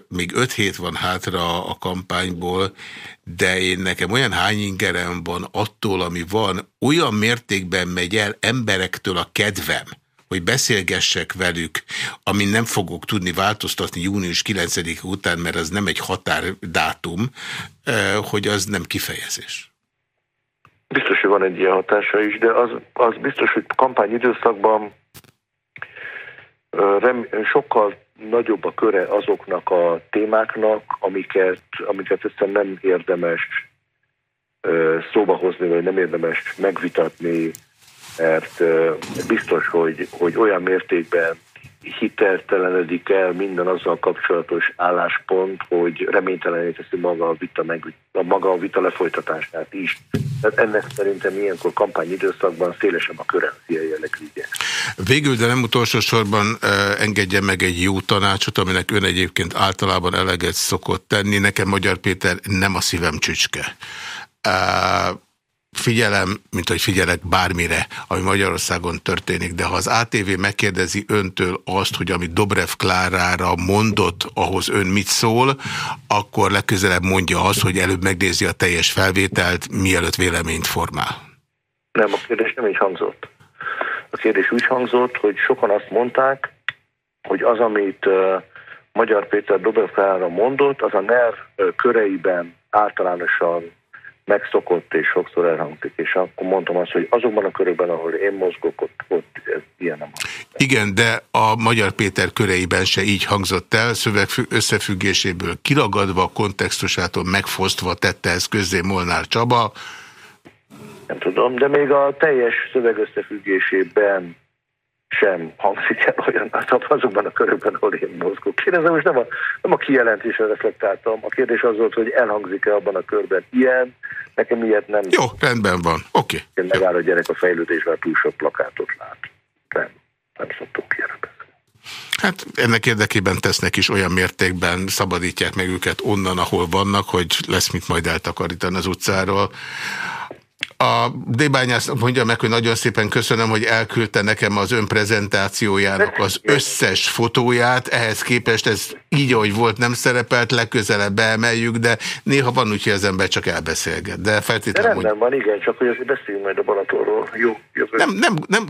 még öt hét van hátra a kampányból, de én nekem olyan hány ingerem van attól, ami van, olyan mértékben megy el emberektől a kedvem, hogy beszélgessek velük, ami nem fogok tudni változtatni június 9 -e után, mert az nem egy határdátum, hogy az nem kifejezés. Van egy ilyen hatása is, de az, az biztos, hogy kampány időszakban rem, sokkal nagyobb a köre azoknak a témáknak, amiket, amiket egyszerűen nem érdemes szóba hozni, vagy nem érdemes megvitatni, mert biztos, hogy, hogy olyan mértékben hiteltelenedik el minden azzal kapcsolatos álláspont, hogy reménytelenít teszi maga a vita, meg, a maga a vita lefolytatását is. Tehát ennek szerintem ilyenkor kampányidőszakban szélesebb a köre jellegű Végül, de nem utolsó sorban engedje meg egy jó tanácsot, aminek ön egyébként általában eleget szokott tenni. Nekem Magyar Péter nem a szívem csücske figyelem, mint hogy figyelek bármire, ami Magyarországon történik, de ha az ATV megkérdezi öntől azt, hogy amit Dobrev Klárára mondott, ahhoz ön mit szól, akkor legközelebb mondja azt, hogy előbb megnézi a teljes felvételt, mielőtt véleményt formál. Nem, a kérdés nem így hangzott. A kérdés úgy hangzott, hogy sokan azt mondták, hogy az, amit Magyar Péter Dobrev Klárára mondott, az a NER köreiben általánosan megszokott és sokszor elhangzik, és akkor mondtam azt, hogy azokban a körökben, ahol én mozgok, ott, ott ez ilyen nem Igen, de a Magyar Péter köreiben se így hangzott el, szöveg összefüggéséből kiragadva, a kontextusától megfosztva tette ezt közzé Molnár Csaba. Nem tudom, de még a teljes szöveg összefüggésében sem hangzik el olyan, azokban a körökben, ahol én mozgok. Én ezzel most nem a, nem a kijelentésre reflektáltam, a kérdés az volt, hogy elhangzik-e abban a körben ilyen, nekem ilyet nem. Jó, rendben van, oké. Okay. Én megáll a gyerek a fejlődésben, túl sok plakátot lát. Nem, nem szoktunk ilyenre Hát ennek érdekében tesznek is olyan mértékben, szabadítják meg őket onnan, ahol vannak, hogy lesz mit majd eltakarítani az utcáról. A Débányász mondja meg, hogy nagyon szépen köszönöm, hogy elküldte nekem az ön prezentációjának az összes fotóját. Ehhez képest ez így, ahogy volt, nem szerepelt, legközelebb beemeljük, de néha van úgy, hogy az ember csak elbeszélget. De feltétlenül... De rendben van, igen, csak hogy azért beszéljünk majd a Balatonról. Jó, jövő. Nem, nem, nem,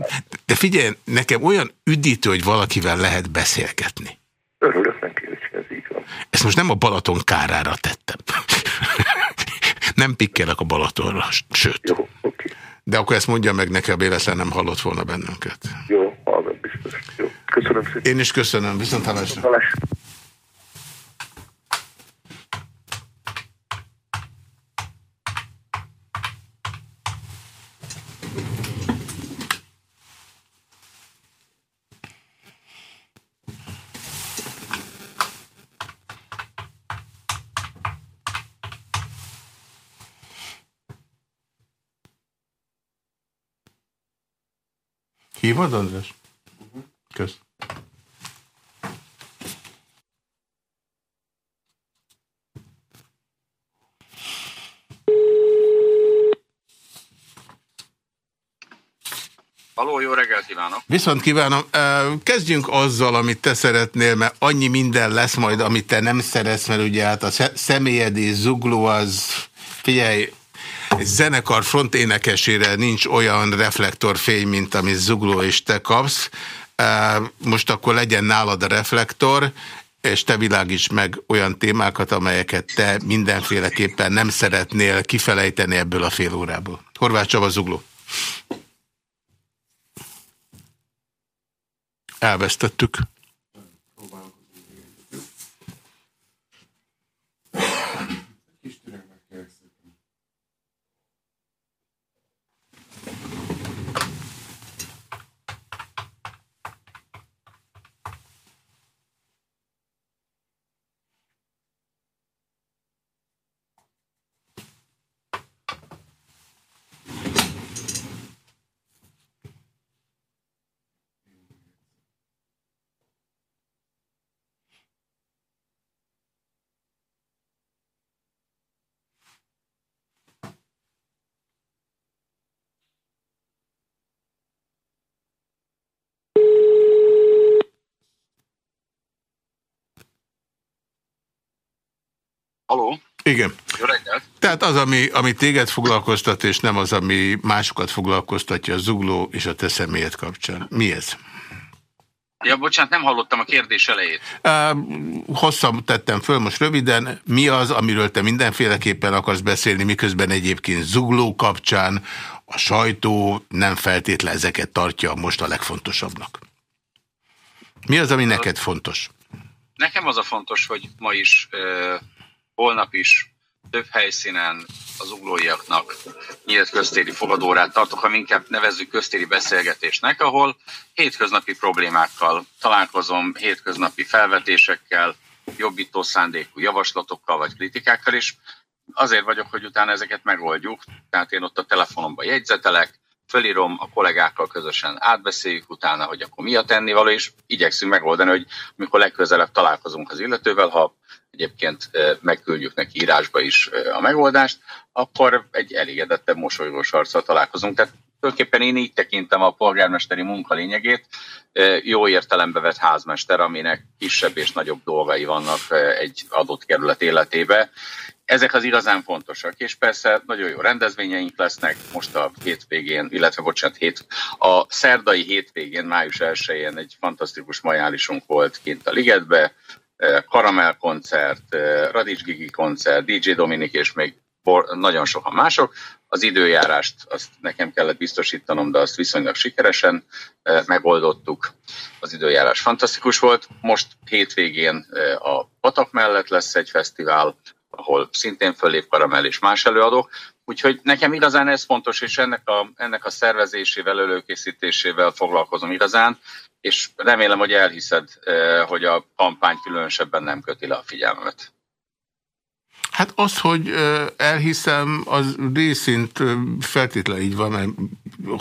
de figyelj, nekem olyan üdítő, hogy valakivel lehet beszélgetni. Örülök neki, hogy ez így van. Ezt most nem a Balaton kárára tettem. Nem pikkelek a Balatonra, sőt. Jó, oké. De akkor ezt mondja meg nekem, véletlen nem hallott volna bennünket. Jó, hallgat biztos. Jó. Köszönöm szépen. Én is köszönöm. Viszont hallásra. Hallás. Hívod, András? Kösz. Haló, jó reggelt kívánok! Viszont kívánom, kezdjünk azzal, amit te szeretnél, mert annyi minden lesz majd, amit te nem szeretsz, mert ugye hát a személyedés zugló az, figyelj, zenekar fronténekesére nincs olyan reflektorfény, mint amit zugló és te kapsz. Most akkor legyen nálad a reflektor, és te világíts meg olyan témákat, amelyeket te mindenféleképpen nem szeretnél kifelejteni ebből a fél órából. Horváth Csaba Zugló. Elvesztettük. Haló? Igen. Jó reggelt. Tehát az, ami, ami téged foglalkoztat, és nem az, ami másokat foglalkoztatja, a zugló és a te személyed kapcsán. Mi ez? Ja, bocsánat, nem hallottam a kérdés elejét. Hosszan tettem föl, most röviden. Mi az, amiről te mindenféleképpen akarsz beszélni, miközben egyébként zugló kapcsán a sajtó nem feltétlen ezeket tartja most a legfontosabbnak? Mi az, ami neked fontos? Nekem az a fontos, hogy ma is holnap is több helyszínen az uglóiaknak nyílt köztéri fogadórát tartok, ha inkább nevezzük köztéri beszélgetésnek, ahol hétköznapi problémákkal találkozom, hétköznapi felvetésekkel, jobbító szándékú javaslatokkal vagy kritikákkal, és azért vagyok, hogy utána ezeket megoldjuk. Tehát én ott a telefonomban jegyzetelek, fölírom, a kollégákkal közösen átbeszéljük utána, hogy akkor mi a tennivaló, és igyekszünk megoldani, hogy mikor legközelebb találkozunk az illetővel, ha egyébként megküldjük neki írásba is a megoldást, akkor egy elégedettebb, mosolygós arccal találkozunk. Tehát tulajdonképpen én így tekintem a polgármesteri munka lényegét. Jó értelembe vett házmester, aminek kisebb és nagyobb dolgai vannak egy adott kerület életébe. Ezek az igazán fontosak, és persze nagyon jó rendezvényeink lesznek most a hétvégén, illetve bocsánat, hét, a szerdai hétvégén, május 1-én egy fantasztikus majálisunk volt kint a Ligetbe, Karamel koncert, Radics Gigi koncert, DJ Dominik és még nagyon sokan mások. Az időjárást azt nekem kellett biztosítanom, de azt viszonylag sikeresen megoldottuk. Az időjárás fantasztikus volt. Most hétvégén a Patak mellett lesz egy fesztivál, ahol szintén fölép Karamell és más előadók. Úgyhogy nekem igazán ez fontos, és ennek a, ennek a szervezésével, előkészítésével foglalkozom igazán, és remélem, hogy elhiszed, hogy a kampány különösebben nem köti le a figyelmet. Hát az, hogy elhiszem, az részint feltétlenül így van, mert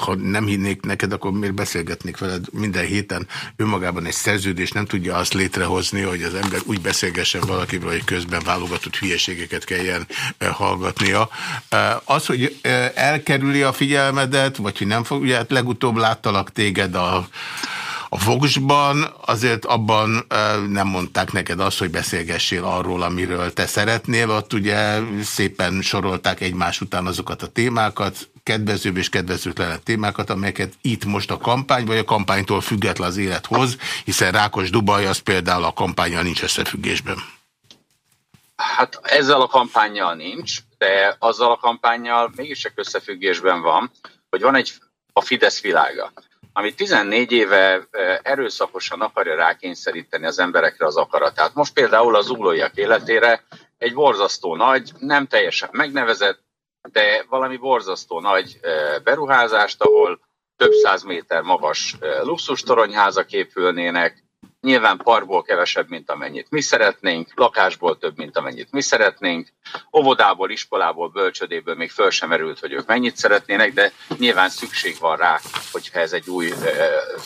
ha nem hinnék neked, akkor miért beszélgetnék veled minden héten önmagában egy szerződés nem tudja azt létrehozni, hogy az ember úgy beszélgessen valakivel, hogy közben válogatott hülyeségeket kelljen hallgatnia. Az, hogy elkerüli a figyelmedet, vagy hogy nem fog, ugye hát legutóbb láttalak téged a a Voxban azért abban nem mondták neked azt, hogy beszélgessél arról, amiről te szeretnél. Ott ugye szépen sorolták egymás után azokat a témákat, kedvezőbb és kedvezőtlenebb témákat, amelyeket itt most a kampány, vagy a kampánytól független az élet hoz, hiszen Rákos Dubaj az például a kampányjal nincs összefüggésben. Hát ezzel a kampányjal nincs, de azzal a kampányjal mégiscsak összefüggésben van, hogy van egy a Fidesz világa ami 14 éve erőszakosan akarja rákényszeríteni az emberekre az akaratát. Most például az uglóiak életére egy borzasztó nagy, nem teljesen megnevezett, de valami borzasztó nagy beruházást, ahol több száz méter magas luxustoronyházak épülnének, Nyilván parkból kevesebb, mint amennyit mi szeretnénk, lakásból több, mint amennyit mi szeretnénk, óvodából, iskolából, bölcsödéből még föl sem merült, hogy ők mennyit szeretnének, de nyilván szükség van rá, hogyha ez egy új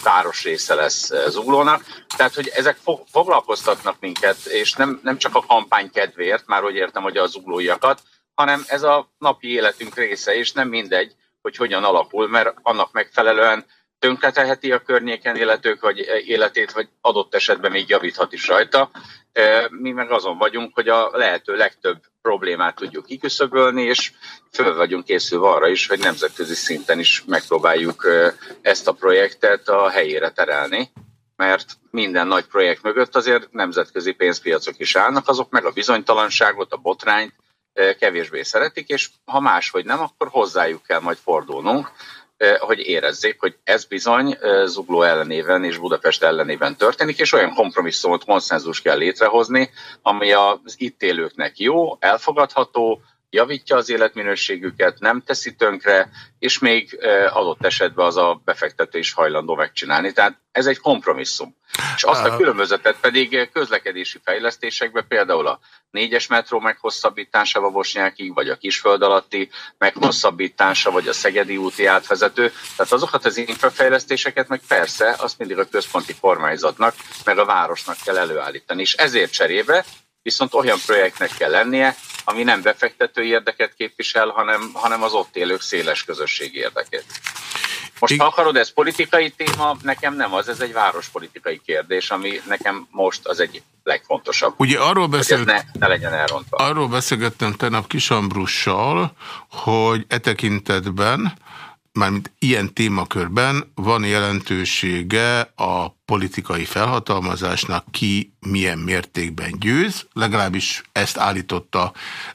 város része lesz Zuglónak. Tehát, hogy ezek foglalkoztatnak minket, és nem, nem csak a kampány kedvéért, már hogy értem, hogy az zuglóiakat, hanem ez a napi életünk része, és nem mindegy, hogy hogyan alakul, mert annak megfelelően tönkreteheti a környéken életők, vagy életét, vagy adott esetben még javíthat is rajta. Mi meg azon vagyunk, hogy a lehető legtöbb problémát tudjuk kiküszöbölni, és föl vagyunk készülve arra is, hogy nemzetközi szinten is megpróbáljuk ezt a projektet a helyére terelni, mert minden nagy projekt mögött azért nemzetközi pénzpiacok is állnak, azok meg a bizonytalanságot, a botrányt kevésbé szeretik, és ha máshogy nem, akkor hozzájuk kell majd fordulnunk, hogy érezzék, hogy ez bizony Zugló ellenében és Budapest ellenében történik, és olyan kompromisszumot, konszenzus kell létrehozni, ami az itt élőknek jó, elfogadható, javítja az életminőségüket, nem teszi tönkre, és még adott esetben az a befektető is hajlandó megcsinálni. Tehát ez egy kompromisszum. És azt a különbözetet pedig közlekedési fejlesztésekbe, például a négyes metró meghosszabbítása a Bosnyákig, vagy a Kisföld alatti meghosszabbítása, vagy a Szegedi úti átvezető. Tehát azokat az infrafejlesztéseket meg persze azt mindig a központi kormányzatnak, meg a városnak kell előállítani. És ezért cserébe viszont olyan projektnek kell lennie, ami nem befektetői érdeket képvisel, hanem, hanem az ott élők széles közösségi érdekét. Most ha akarod, ez politikai téma, nekem nem az, ez egy várospolitikai kérdés, ami nekem most az egy legfontosabb. Ugye arról, beszélt, ne, ne legyen elrontva. arról beszélgettem tegnap Kisambrussal, hogy e tekintetben mármint ilyen témakörben van jelentősége a politikai felhatalmazásnak, ki milyen mértékben győz, legalábbis ezt állította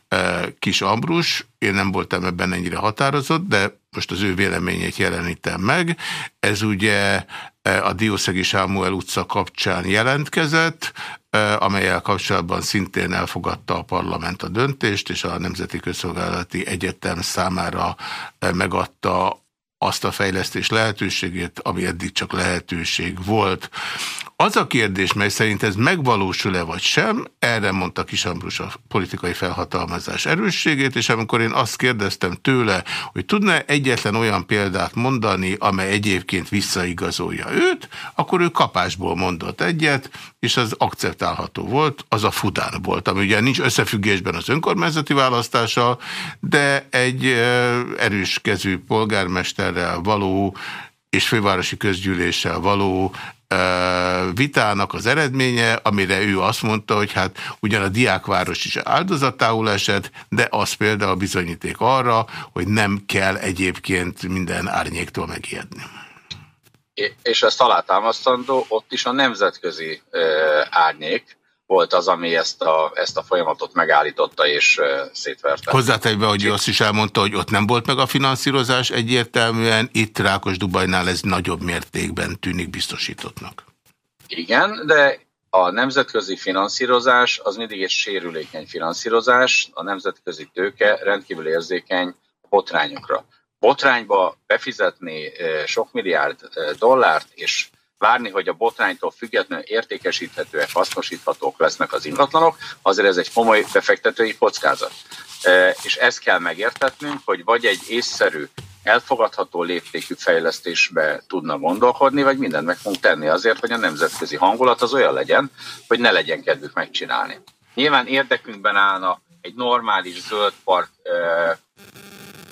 e, Kis Ambrus, én nem voltam ebben ennyire határozott, de most az ő véleményét jelenítem meg. Ez ugye e, a Diószegi Sámuel utca kapcsán jelentkezett, e, amelyel kapcsolatban szintén elfogadta a parlament a döntést, és a Nemzeti Közszolgálati Egyetem számára e, megadta azt a fejlesztés lehetőségét, ami eddig csak lehetőség volt. Az a kérdés, mely szerint ez megvalósul-e vagy sem, erre mondta Kisambrus a politikai felhatalmazás erősségét, és amikor én azt kérdeztem tőle, hogy tudna egyetlen olyan példát mondani, amely egyébként visszaigazolja őt, akkor ő kapásból mondott egyet, és az akceptálható volt, az a Fudán volt, ami ugye nincs összefüggésben az önkormányzati választással, de egy erős kezű polgármesterrel való és fővárosi közgyűléssel való vitának az eredménye, amire ő azt mondta, hogy hát ugyan a diákváros is áldozatául esett, de az például bizonyíték arra, hogy nem kell egyébként minden árnyéktól megijedni. És ezt alátámasztandó, ott is a nemzetközi árnyék, volt az, ami ezt a, ezt a folyamatot megállította és szétverte. Hozzátéve, hogy azt is elmondta, hogy ott nem volt meg a finanszírozás egyértelműen, itt Rákos Dubajnál ez nagyobb mértékben tűnik biztosítottnak. Igen, de a nemzetközi finanszírozás az mindig egy sérülékeny finanszírozás, a nemzetközi tőke rendkívül érzékeny botrányokra. Botrányba befizetni sok milliárd dollárt, és várni, hogy a botránytól függetlenül értékesíthetőek, hasznosíthatók lesznek az ingatlanok, azért ez egy komoly befektetői kockázat. És ezt kell megértetnünk, hogy vagy egy észszerű, elfogadható léptékű fejlesztésbe tudna gondolkodni, vagy mindent meg fogunk tenni azért, hogy a nemzetközi hangulat az olyan legyen, hogy ne legyen kedvük megcsinálni. Nyilván érdekünkben állna egy normális zöld park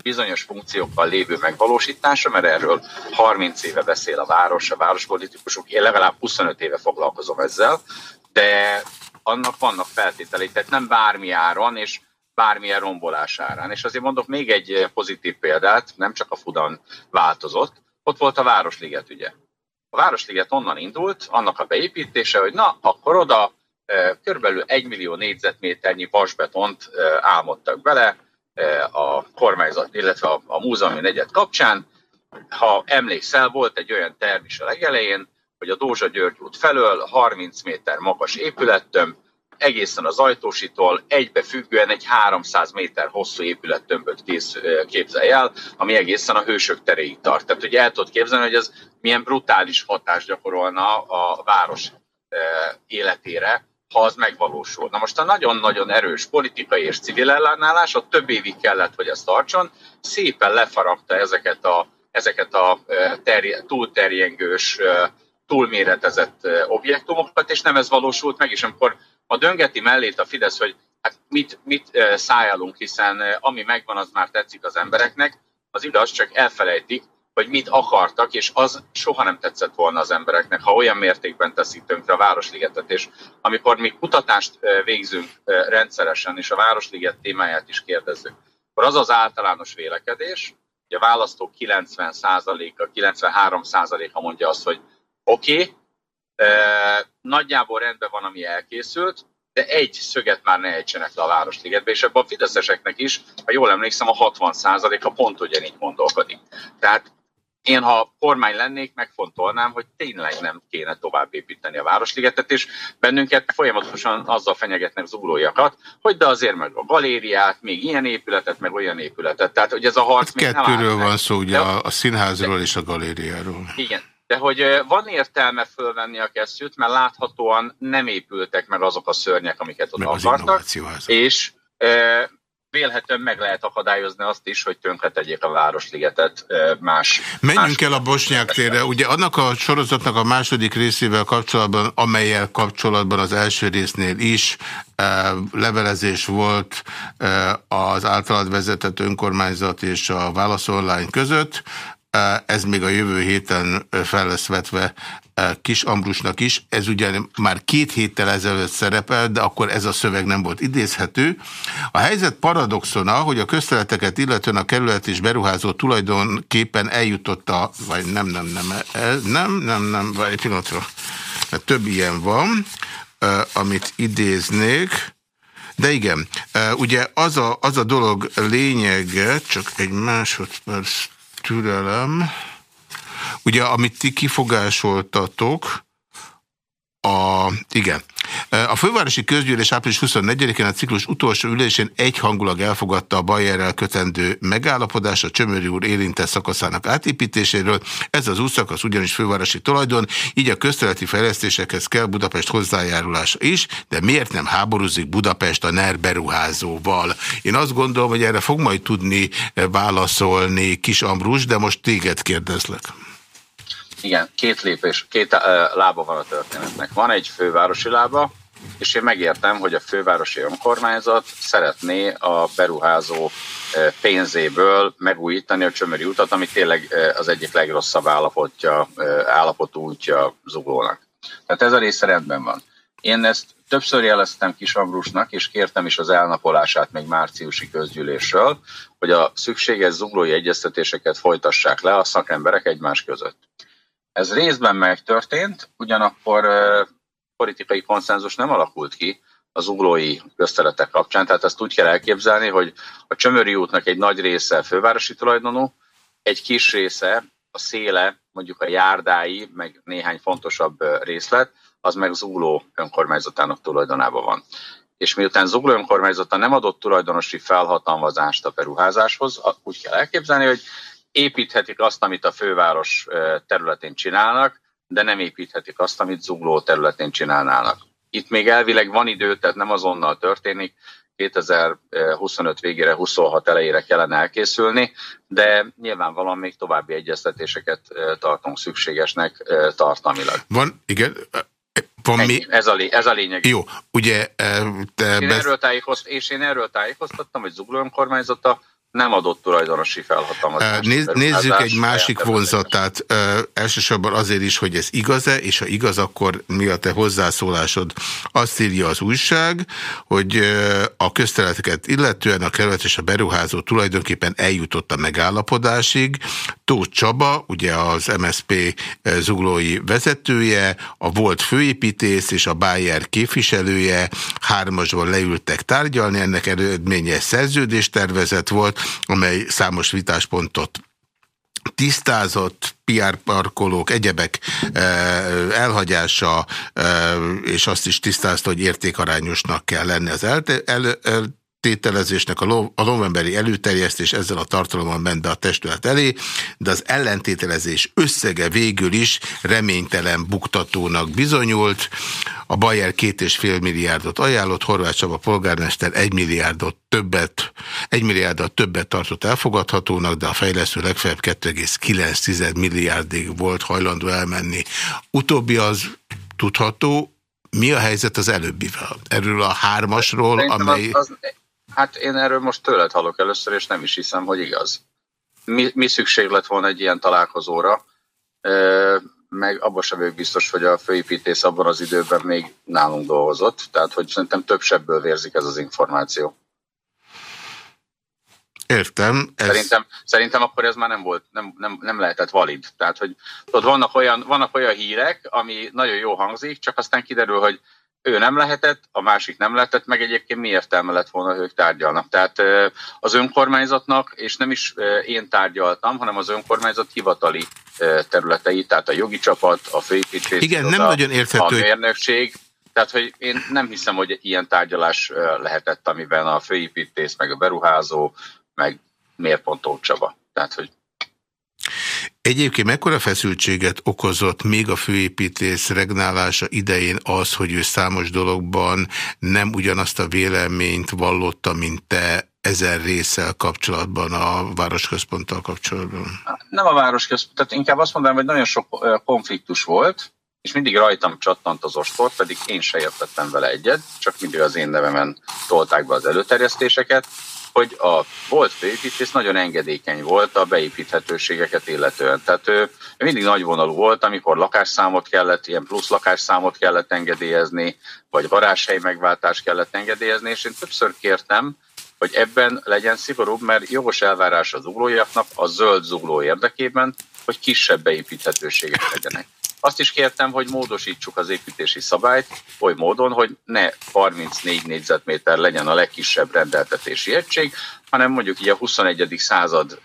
bizonyos funkciókkal lévő megvalósítása, mert erről 30 éve beszél a város, a várospolitikusok, én legalább 25 éve foglalkozom ezzel, de annak vannak feltételei, tehát nem bármi áron, és bármilyen rombolás árán. És azért mondok még egy pozitív példát, nem csak a Fudan változott, ott volt a Városliget ügye. A Városliget onnan indult, annak a beépítése, hogy na, akkor oda körülbelül 1 millió négyzetméternyi vasbetont álmodtak bele, a kormányzat, illetve a, a múzeumi negyed kapcsán. Ha emlékszel, volt egy olyan terv is a legelején, hogy a Dózsa György út felől 30 méter magas épülettömb, egészen az ajtósitól egybefüggően egy 300 méter hosszú épülettömböt kész, képzelj el, ami egészen a hősök teréig tart. Tehát ugye el tudod képzelni, hogy ez milyen brutális hatást gyakorolna a város életére, ha az megvalósul. Na most a nagyon-nagyon erős politikai és civil ellenállás, ott több évig kellett, hogy ezt tartson, szépen lefaragta ezeket a, ezeket a terje, túlterjengős, túlméretezett objektumokat, és nem ez valósult meg, és amikor a döngeti mellét a Fidesz, hogy hát mit, mit szájálunk, hiszen ami megvan, az már tetszik az embereknek, az igaz, csak elfelejtik, hogy mit akartak, és az soha nem tetszett volna az embereknek, ha olyan mértékben teszik tönkre a Városligetet. És amikor mi kutatást végzünk rendszeresen, és a Városliget témáját is kérdezzük, akkor az az általános vélekedés, hogy a választók 90%-a, 93%-a mondja azt, hogy oké, okay, nagyjából rendben van, ami elkészült, de egy szöget már ne ejtsenek le a Városligetbe, és ebben a fideszeseknek is, ha jól emlékszem, a 60%-a pont ugyanígy gondolkodik. Tehát én, ha kormány lennék, megfontolnám, hogy tényleg nem kéne tovább építeni a Városligetet, és bennünket folyamatosan azzal fenyegetnek zuglóiakat, hogy de azért meg a galériát, még ilyen épületet, meg olyan épületet. Tehát, hogy ez a harc hát még Kettőről van szó, ugye de, a, színházról de, és a galériáról. Igen, de hogy van értelme fölvenni a kesztyűt, mert láthatóan nem épültek meg azok a szörnyek, amiket ott akartak, és vélhetően meg lehet akadályozni azt is, hogy tönkretegyék a Városligetet más... Menjünk más el a Bosnyák térre. Ugye annak a sorozatnak a második részével kapcsolatban, amelyel kapcsolatban az első résznél is levelezés volt az általad vezetett önkormányzat és a Válasz Online között, ez még a jövő héten fel lesz vetve Kis Ambrusnak is. Ez ugyan már két héttel ezelőtt szerepel, de akkor ez a szöveg nem volt idézhető. A helyzet paradoxona, hogy a közteleteket illetően a kerület és beruházó tulajdonképpen eljutotta, vagy nem, nem, nem, nem, nem, nem, vagy egy pillanatra, mert több ilyen van, amit idéznék, de igen, ugye az a, az a dolog lényege, csak egy másodperc türelem. Ugye, amit ti kifogásoltatok, a, igen. A fővárosi közgyűlés április 24-én a ciklus utolsó ülésén egyhangulag elfogadta a Bayerrel kötendő megállapodás a Csömöri úr érintett szakaszának átépítéséről. Ez az úszakasz ugyanis fővárosi tulajdon, így a közteleti fejlesztésekhez kell Budapest hozzájárulása is, de miért nem háborúzik Budapest a NER beruházóval? Én azt gondolom, hogy erre fog majd tudni válaszolni Kis Ambrus, de most téged kérdezlek. Igen, két lépés, két lába van a történetnek. Van egy fővárosi lába, és én megértem, hogy a fővárosi önkormányzat szeretné a beruházó pénzéből megújítani a Csömöri utat, ami tényleg az egyik legrosszabb állapotja, állapotú útja Zuglónak. Tehát ez a része rendben van. Én ezt többször jeleztem Kis Ambrusnak, és kértem is az elnapolását még márciusi közgyűlésről, hogy a szükséges zuglói egyeztetéseket folytassák le a szakemberek egymás között. Ez részben megtörtént, ugyanakkor politikai konszenzus nem alakult ki az uglói közteletek kapcsán, tehát ezt úgy kell elképzelni, hogy a Csömöri útnak egy nagy része fővárosi tulajdonú, egy kis része, a széle, mondjuk a járdái, meg néhány fontosabb részlet, az meg Zugló önkormányzatának tulajdonában van. És miután Zugló önkormányzata nem adott tulajdonosi felhatalmazást a beruházáshoz, úgy kell elképzelni, hogy építhetik azt, amit a főváros területén csinálnak, de nem építhetik azt, amit Zugló területén csinálnának. Itt még elvileg van idő, tehát nem azonnal történik, 2025 végére, 26 elejére kellene elkészülni, de nyilvánvalóan még további egyeztetéseket tartunk szükségesnek tartalmilag. Van, igen, van Ennyi, mi... ez, a, ez a lényeg. Jó, ugye... Te én, erről tájékozt, és én erről tájékoztattam, hogy Zugló önkormányzata nem adott tulajdonosi felhatalmazást. Néz, nézzük egy másik vonzatát, elsősorban azért is, hogy ez igaz-e, és ha igaz, akkor mi a te hozzászólásod? Azt írja az újság, hogy a közteleteket illetően a kerület és a beruházó tulajdonképpen eljutott a megállapodásig. Tóth Csaba, ugye az MSP zuglói vezetője, a volt főépítész és a Bayer képviselője hármasban leültek tárgyalni, ennek eredménye szerződéstervezet volt, amely számos vitáspontot tisztázott PR parkolók, egyebek eh, elhagyása, eh, és azt is tisztázta, hogy értékarányosnak kell lenni az el, el, tételezésnek a, a novemberi előterjesztés ezzel a tartalommal ment be a testület elé, de az ellentételezés összege végül is reménytelen buktatónak bizonyult. A Bayer két és fél milliárdot ajánlott, Horváth Csaba polgármester egy milliárdot többet, egy milliárdot többet tartott elfogadhatónak, de a fejlesztő legfeljebb 2,9 milliárdig volt hajlandó elmenni. Utóbbi az tudható, mi a helyzet az előbbivel? Erről a hármasról, amely... Az, az, Hát én erről most tőled hallok először, és nem is hiszem, hogy igaz. Mi, mi szükség lett volna egy ilyen találkozóra, meg abban sem vagyok biztos, hogy a főépítész abban az időben még nálunk dolgozott, tehát hogy szerintem több sebből vérzik ez az információ. Értem. Ez... Szerintem, szerintem akkor ez már nem volt, nem, nem, nem lehetett valid. Tehát, hogy tudod, vannak olyan, vannak olyan hírek, ami nagyon jó hangzik, csak aztán kiderül, hogy ő nem lehetett, a másik nem lehetett, meg egyébként mi értelme lett volna, hogy ők tárgyalnak. Tehát az önkormányzatnak, és nem is én tárgyaltam, hanem az önkormányzat hivatali területei, tehát a jogi csapat, a főépítés, Igen, nem a, nagyon érthető. a mérnökség, tehát, hogy én nem hiszem, hogy ilyen tárgyalás lehetett, amiben a főépítész, meg a beruházó, meg miért pont Csaba. Tehát, hogy Egyébként mekkora feszültséget okozott még a főépítész regnálása idején az, hogy ő számos dologban nem ugyanazt a véleményt vallotta, mint te ezer résszel kapcsolatban, a városközponttal kapcsolatban? Nem a városközpont, tehát inkább azt mondanám, hogy nagyon sok konfliktus volt, és mindig rajtam csattant az ostor, pedig én se értettem vele egyet, csak mindig az én nevemen tolták be az előterjesztéseket, hogy a volt főépítész nagyon engedékeny volt a beépíthetőségeket illetően. Tehát ő mindig nagyvonalú volt, amikor lakásszámot kellett, ilyen plusz lakásszámot kellett engedélyezni, vagy varázshely megváltást kellett engedélyezni, és én többször kértem, hogy ebben legyen szigorúbb, mert jogos elvárás az zuglóiaknak a zöld zugló érdekében, hogy kisebb beépíthetőségek legyenek. Azt is kértem, hogy módosítsuk az építési szabályt oly módon, hogy ne 34 négyzetméter legyen a legkisebb rendeltetési egység, hanem mondjuk így a 21. század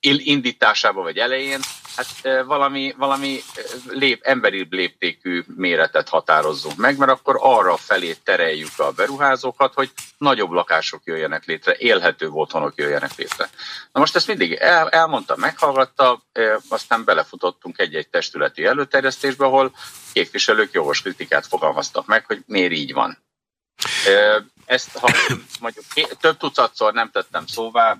indításában vagy elején hát valami, valami lép, emberi léptékű méretet határozzunk meg, mert akkor arra felé tereljük a beruházókat, hogy nagyobb lakások jöjjenek létre, élhető otthonok jöjjenek létre. Na most ezt mindig el, elmondta, meghallgatta, aztán belefutottunk egy-egy testületi előterjesztésbe, ahol képviselők jogos kritikát fogalmaztak meg, hogy miért így van. Ezt, ha mondjuk több tucatszor nem tettem szóvá,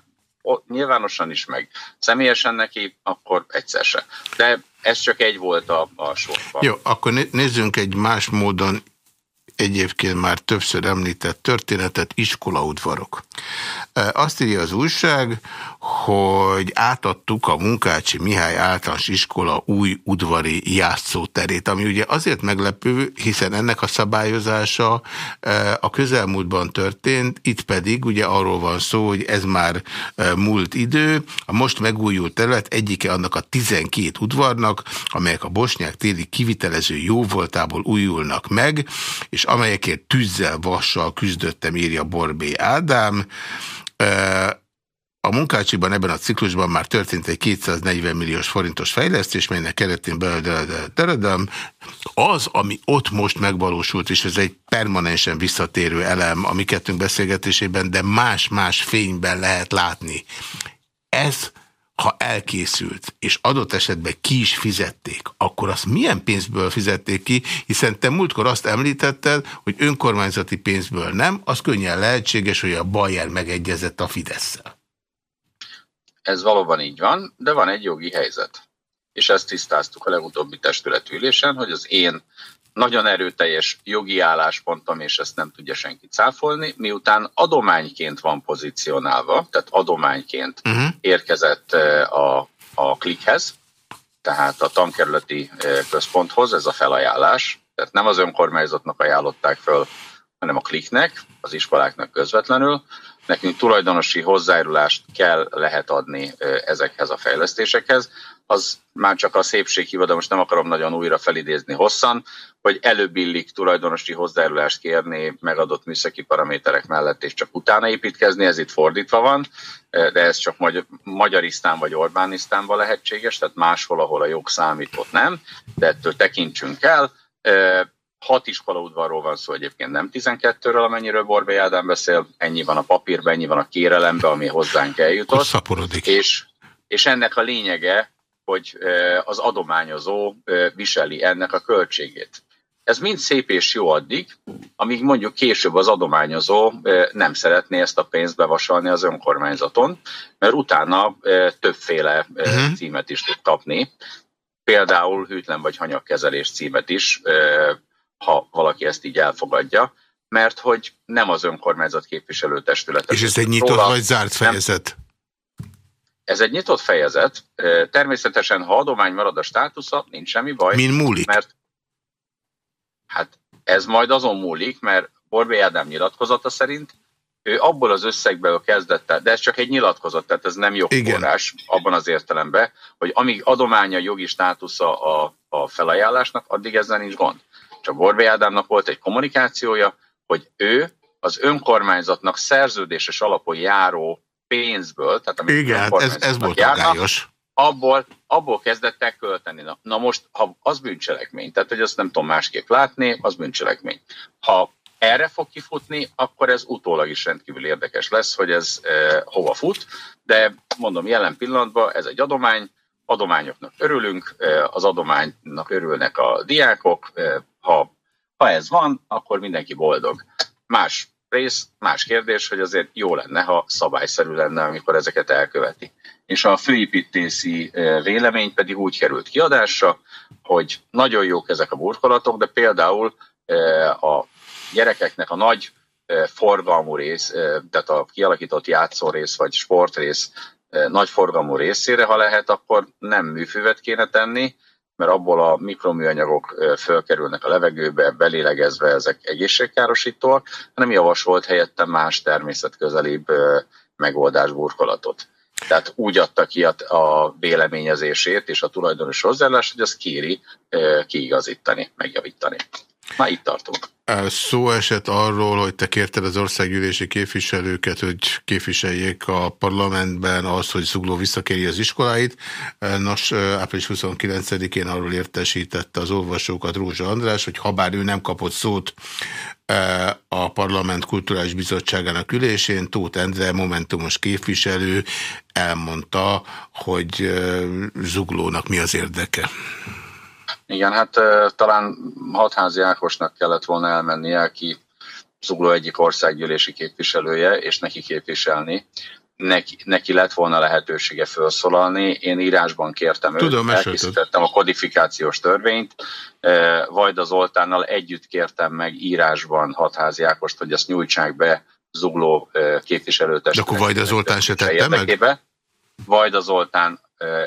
nyilvánosan is, meg személyesen neki, akkor egyszer se. De ez csak egy volt a, a sorban. Jó, akkor nézzünk egy más módon egyébként már többször említett történetet, iskolaudvarok. Azt írja az újság, hogy átadtuk a Munkácsi Mihály általános iskola új udvari játszóterét, ami ugye azért meglepő, hiszen ennek a szabályozása a közelmúltban történt, itt pedig ugye arról van szó, hogy ez már múlt idő, a most megújult terület egyike annak a 12 udvarnak, amelyek a bosnyák téli kivitelező jóvoltából újulnak meg, és amelyekért tűzzel, vassal küzdöttem, írja Borbé Ádám. A munkácsiban ebben a ciklusban már történt egy 240 milliós forintos fejlesztés, melynek keretén belül az, ami ott most megvalósult, és ez egy permanensen visszatérő elem a mi kettőnk beszélgetésében, de más-más fényben lehet látni. Ez ha elkészült, és adott esetben ki is fizették, akkor azt milyen pénzből fizették ki, hiszen te múltkor azt említetted, hogy önkormányzati pénzből nem, az könnyen lehetséges, hogy a Bayer megegyezett a fidesz -szel. Ez valóban így van, de van egy jogi helyzet. És ezt tisztáztuk a legutóbbi testületülésen, hogy az én nagyon erőteljes jogi álláspontom, és ezt nem tudja senki cáfolni, miután adományként van pozícionálva, tehát adományként uh-huh. érkezett a, a klikhez, tehát a tankerületi központhoz ez a felajánlás, tehát nem az önkormányzatnak ajánlották föl, hanem a kliknek, az iskoláknak közvetlenül. Nekünk tulajdonosi hozzájárulást kell lehet adni ezekhez a fejlesztésekhez az már csak a szépség de most nem akarom nagyon újra felidézni hosszan, hogy előbb illik tulajdonosi hozzájárulást kérni megadott műszaki paraméterek mellett, és csak utána építkezni, ez itt fordítva van, de ez csak Magy Magyarisztán vagy Orbánisztánban lehetséges, tehát máshol, ahol a jog számít, ott nem, de ettől tekintsünk el. Hat iskolaudvarról van szó egyébként, nem 12-ről, amennyiről Borbé Ádám beszél, ennyi van a papírban, ennyi van a kérelemben, ami hozzánk eljutott. És, és ennek a lényege, hogy az adományozó viseli ennek a költségét. Ez mind szép és jó addig, amíg mondjuk később az adományozó nem szeretné ezt a pénzt bevasalni az önkormányzaton, mert utána többféle uh-huh. címet is tud kapni. Például hűtlen vagy hanyagkezelés címet is, ha valaki ezt így elfogadja, mert hogy nem az önkormányzat képviselőtestülete. És ez egy nyitott vagy zárt fejezet? Nem, ez egy nyitott fejezet. Természetesen, ha adomány marad a státusza, nincs semmi baj. Min múlik? Mert hát ez majd azon múlik, mert Borbé Ádám nyilatkozata szerint ő abból az összegből kezdett el, de ez csak egy nyilatkozat, tehát ez nem jogforrás abban az értelemben, hogy amíg adománya jogi státusza a, a felajánlásnak, addig ezzel nincs gond. Csak Borbé Ádámnak volt egy kommunikációja, hogy ő az önkormányzatnak szerződéses alapon járó pénzből, tehát amit Igen, ez, ez volt agályos. Abból, abból kezdettek költeni. Na, na most, ha az bűncselekmény, tehát hogy azt nem tudom másképp látni, az bűncselekmény. Ha erre fog kifutni, akkor ez utólag is rendkívül érdekes lesz, hogy ez e, hova fut, de mondom, jelen pillanatban ez egy adomány, adományoknak örülünk, e, az adománynak örülnek a diákok, e, ha, ha ez van, akkor mindenki boldog. Más rész, más kérdés, hogy azért jó lenne, ha szabályszerű lenne, amikor ezeket elköveti. És a főépítészi vélemény pedig úgy került kiadásra, hogy nagyon jók ezek a burkolatok, de például a gyerekeknek a nagy forgalmú rész, tehát a kialakított játszórész vagy sportrész nagy forgalmú részére, ha lehet, akkor nem műfüvet kéne tenni, mert abból a mikroműanyagok fölkerülnek a levegőbe, belélegezve ezek egészségkárosítóak, hanem javasolt helyette más természetközelibb megoldás burkolatot. Tehát úgy adta ki a, a véleményezését és a tulajdonos hozzáállást, hogy azt kéri kiigazítani, megjavítani. Már itt tartunk. Szó esett arról, hogy te kérted az országgyűlési képviselőket, hogy képviseljék a parlamentben azt, hogy Zugló visszakéri az iskoláit. Nos, április 29-én arról értesítette az olvasókat Rózsa András, hogy habár ő nem kapott szót a Parlament Kulturális Bizottságának ülésén, Tóth Endre, momentumos képviselő elmondta, hogy Zuglónak mi az érdeke. Igen, hát talán Hatházi Ákosnak kellett volna elmennie, aki Zugló egyik országgyűlési képviselője, és neki képviselni neki, neki lett volna lehetősége felszólalni. Én írásban kértem Tudom, őt, elkészítettem a kodifikációs törvényt, Vajda Zoltánnal együtt kértem meg írásban hatházi Ákost, hogy ezt nyújtsák be zugló képviselőtest. De akkor Vajda Zoltán se tette meg? Vajda Zoltán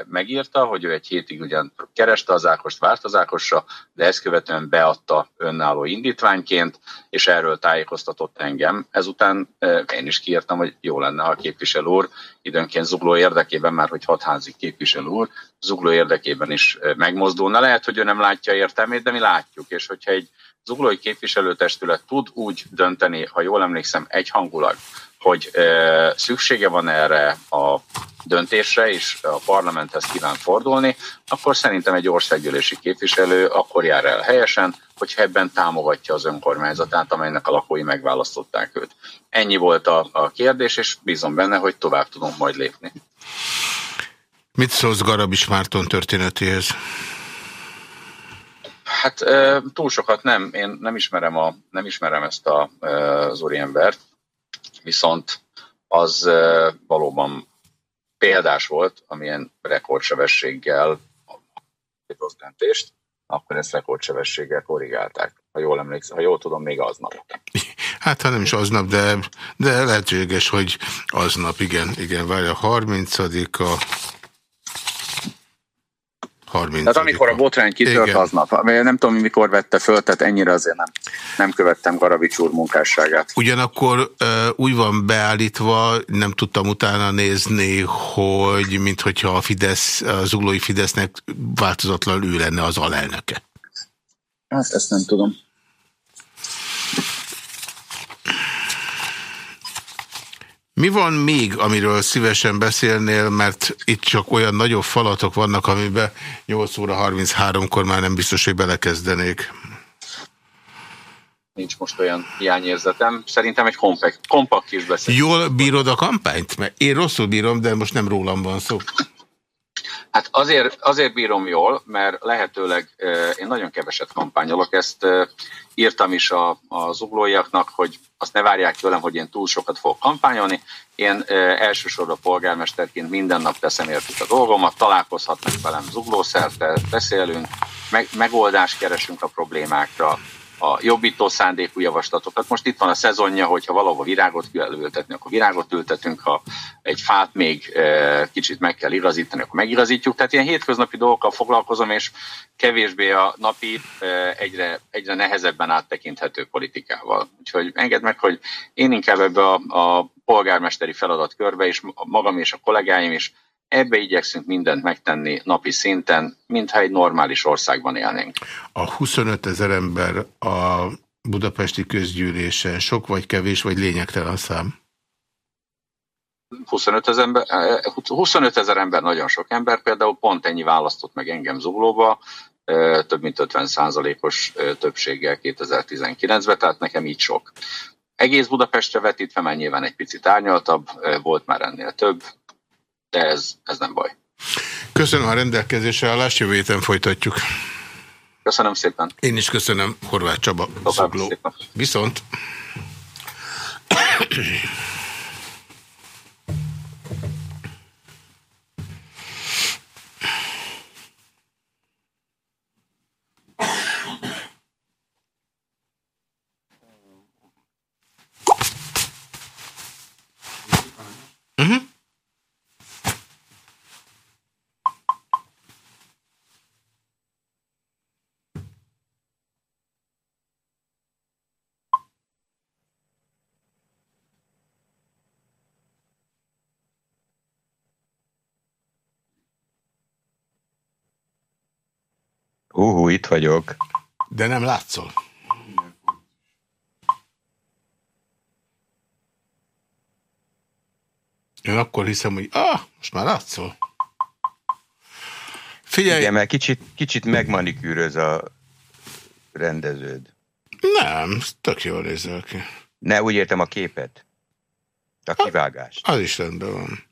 megírta, hogy ő egy hétig ugyan kereste az Ákost, várt az Ákosra, de ezt követően beadta önálló indítványként, és erről tájékoztatott engem. Ezután én is kiírtam, hogy jó lenne, a képviselő úr időnként zugló érdekében, már hogy hatházi képviselő úr, zugló érdekében is megmozdulna. Lehet, hogy ő nem látja értelmét, de mi látjuk, és hogyha egy zuglói képviselőtestület tud úgy dönteni, ha jól emlékszem, egyhangulag, hogy szüksége van erre a döntésre, és a parlamenthez kíván fordulni, akkor szerintem egy országgyűlési képviselő akkor jár el helyesen, hogy ebben támogatja az önkormányzatát, amelynek a lakói megválasztották őt. Ennyi volt a, a kérdés, és bízom benne, hogy tovább tudunk majd lépni. Mit szólsz Garabis Márton történetéhez? Hát túl sokat nem. Én nem ismerem, a, nem ismerem ezt a, az úriembert, viszont az valóban példás volt, amilyen rekordsebességgel döntést, akkor ezt rekordsebességgel korrigálták. Ha jól emlékszem, ha jól tudom, még aznap. Hát, ha nem is aznap, de, de lehetséges, hogy aznap, igen, igen, várja, 30-a 30 Tehát amikor a botrány kitört Igen. aznap, nem tudom, mikor vette föl, tehát ennyire azért nem, nem követtem Garavics úr munkásságát. Ugyanakkor úgy van beállítva, nem tudtam utána nézni, hogy minthogyha a Fidesz, az uglói Fidesznek változatlan ő lenne az alelnöke. Hát ezt nem tudom. Mi van még, amiről szívesen beszélnél, mert itt csak olyan nagyobb falatok vannak, amiben 8 óra 33-kor már nem biztos, hogy belekezdenék. Nincs most olyan hiányérzetem. Szerintem egy kompakt, kompakt kis beszél. Jól bírod a kampányt? Mert én rosszul bírom, de most nem rólam van szó. Hát azért, azért bírom jól, mert lehetőleg én nagyon keveset kampányolok. Ezt írtam is a, a zuglóiaknak, hogy azt ne várják tőlem, hogy én túl sokat fogok kampányolni. Én elsősorban polgármesterként minden nap teszem értük a dolgomat, találkozhatnak velem zuglószerte, beszélünk, meg, megoldást keresünk a problémákra, a jobbító szándékú javaslatokat. Most itt van a szezonja, hogyha valahol virágot kell ültetni, akkor virágot ültetünk, ha egy fát még e, kicsit meg kell igazítani, akkor megigazítjuk. Tehát ilyen hétköznapi dolgokkal foglalkozom, és kevésbé a napi e, egyre, egyre nehezebben áttekinthető politikával. Úgyhogy engedd meg, hogy én inkább ebbe a, a polgármesteri feladatkörbe, és magam és a kollégáim is Ebbe igyekszünk mindent megtenni napi szinten, mintha egy normális országban élnénk. A 25 ezer ember a budapesti közgyűlésen sok vagy kevés, vagy lényegtelen szám? 25 ezer ember, 25 ezer ember nagyon sok ember, például pont ennyi választott meg engem Zuglóba, több mint 50 százalékos többséggel 2019-ben, tehát nekem így sok. Egész Budapestre vetítve már nyilván egy picit árnyaltabb, volt már ennél több, de ez, ez nem baj. Köszönöm a rendelkezésre állást, jövő héten folytatjuk. Köszönöm szépen. Én is köszönöm, Horváth Csaba. Viszont. Itt vagyok. De nem látszol. Én akkor hiszem, hogy ah, most már látszol. Figyelj! Igen, mert kicsit, kicsit megmanikűröz a rendeződ. Nem, tök jól nézel ki. Ne, úgy értem a képet. A kivágást. Az is rendben van.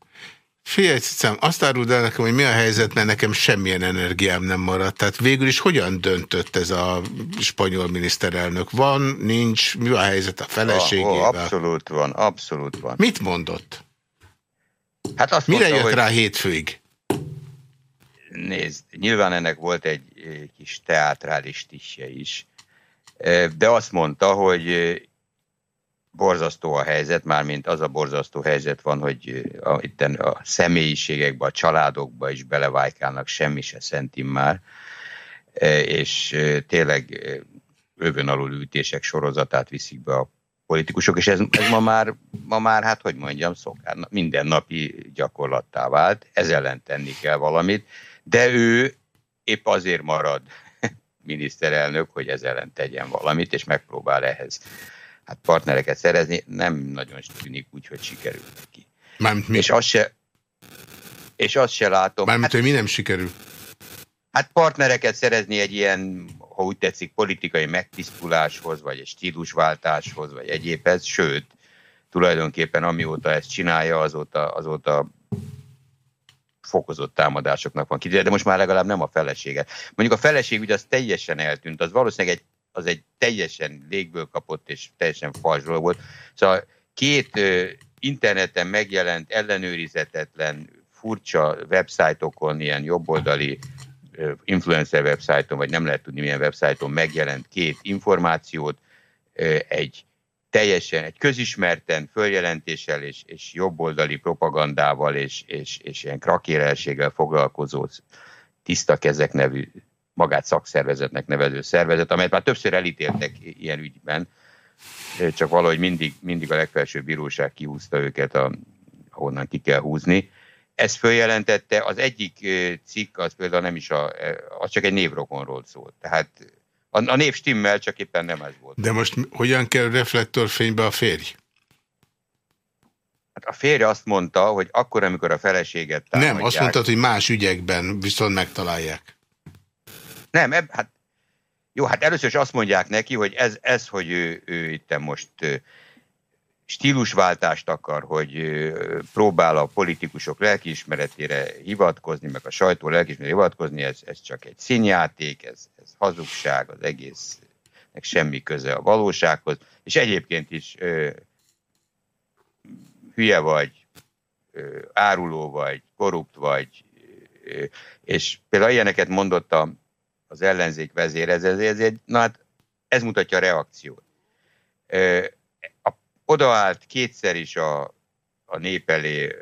Figyelj, Cicám, azt áruld el nekem, hogy mi a helyzet, mert nekem semmilyen energiám nem maradt. Tehát végül is hogyan döntött ez a spanyol miniszterelnök? Van, nincs, mi a helyzet a feleségével? Oh, oh, abszolút van, abszolút van. Mit mondott? Hát azt Mire mondta, jött hogy... rá hétfőig? Nézd, nyilván ennek volt egy kis teátrális tisje is, de azt mondta, hogy borzasztó a helyzet, mármint az a borzasztó helyzet van, hogy a, itten a személyiségekbe, a családokba is belevájkálnak, semmi se szentim már, és tényleg övön alul ütések sorozatát viszik be a politikusok, és ez, ez ma, már, ma már, hát hogy mondjam, szokán, mindennapi gyakorlattá vált, ez ellen tenni kell valamit, de ő épp azért marad miniszterelnök, hogy ez ellen tegyen valamit, és megpróbál ehhez hát partnereket szerezni, nem nagyon tűnik úgy, hogy sikerül neki. Mármint mi? És azt se, és azt se látom. Mármint, hát, hogy mi nem sikerül? Hát partnereket szerezni egy ilyen, ha úgy tetszik, politikai megtisztuláshoz, vagy egy stílusváltáshoz, vagy egyébhez, sőt, tulajdonképpen amióta ezt csinálja, azóta, azóta fokozott támadásoknak van kitéve, de most már legalább nem a felesége. Mondjuk a feleség ugye az teljesen eltűnt, az valószínűleg egy, az egy teljesen légből kapott és teljesen fals dolog volt. Szóval két ö, interneten megjelent, ellenőrizetetlen, furcsa websájtokon, ilyen jobboldali influencer websájton, vagy nem lehet tudni milyen websájton megjelent két információt, egy teljesen, egy közismerten följelentéssel és, és jobboldali propagandával és, és, és ilyen krakérelséggel foglalkozó tiszta kezek nevű, magát szakszervezetnek nevező szervezet, amelyet már többször elítéltek ilyen ügyben, csak valahogy mindig, mindig a legfelsőbb bíróság kihúzta őket, a, ahonnan ki kell húzni ezt följelentette, az egyik cikk az például nem is a, az csak egy névrokonról szólt. Tehát a, a név stimmel, csak éppen nem ez volt. De most hogyan kell reflektorfénybe a férj? Hát a férje azt mondta, hogy akkor, amikor a feleséget támadják... Nem, azt mondtad, hogy más ügyekben viszont megtalálják. Nem, eb, hát jó, hát először is azt mondják neki, hogy ez, ez hogy ő, ő itt most stílusváltást akar, hogy próbál a politikusok lelkiismeretére hivatkozni, meg a sajtó lelkiismeretére hivatkozni, ez, ez csak egy színjáték, ez, ez hazugság, az egésznek semmi köze a valósághoz, és egyébként is ö, hülye vagy, ö, áruló vagy, korrupt vagy, ö, és például ilyeneket mondott a, az ellenzék vezér, ez, ez, ez, na hát ez mutatja a reakciót. Ö, odaállt kétszer is a, a nép elé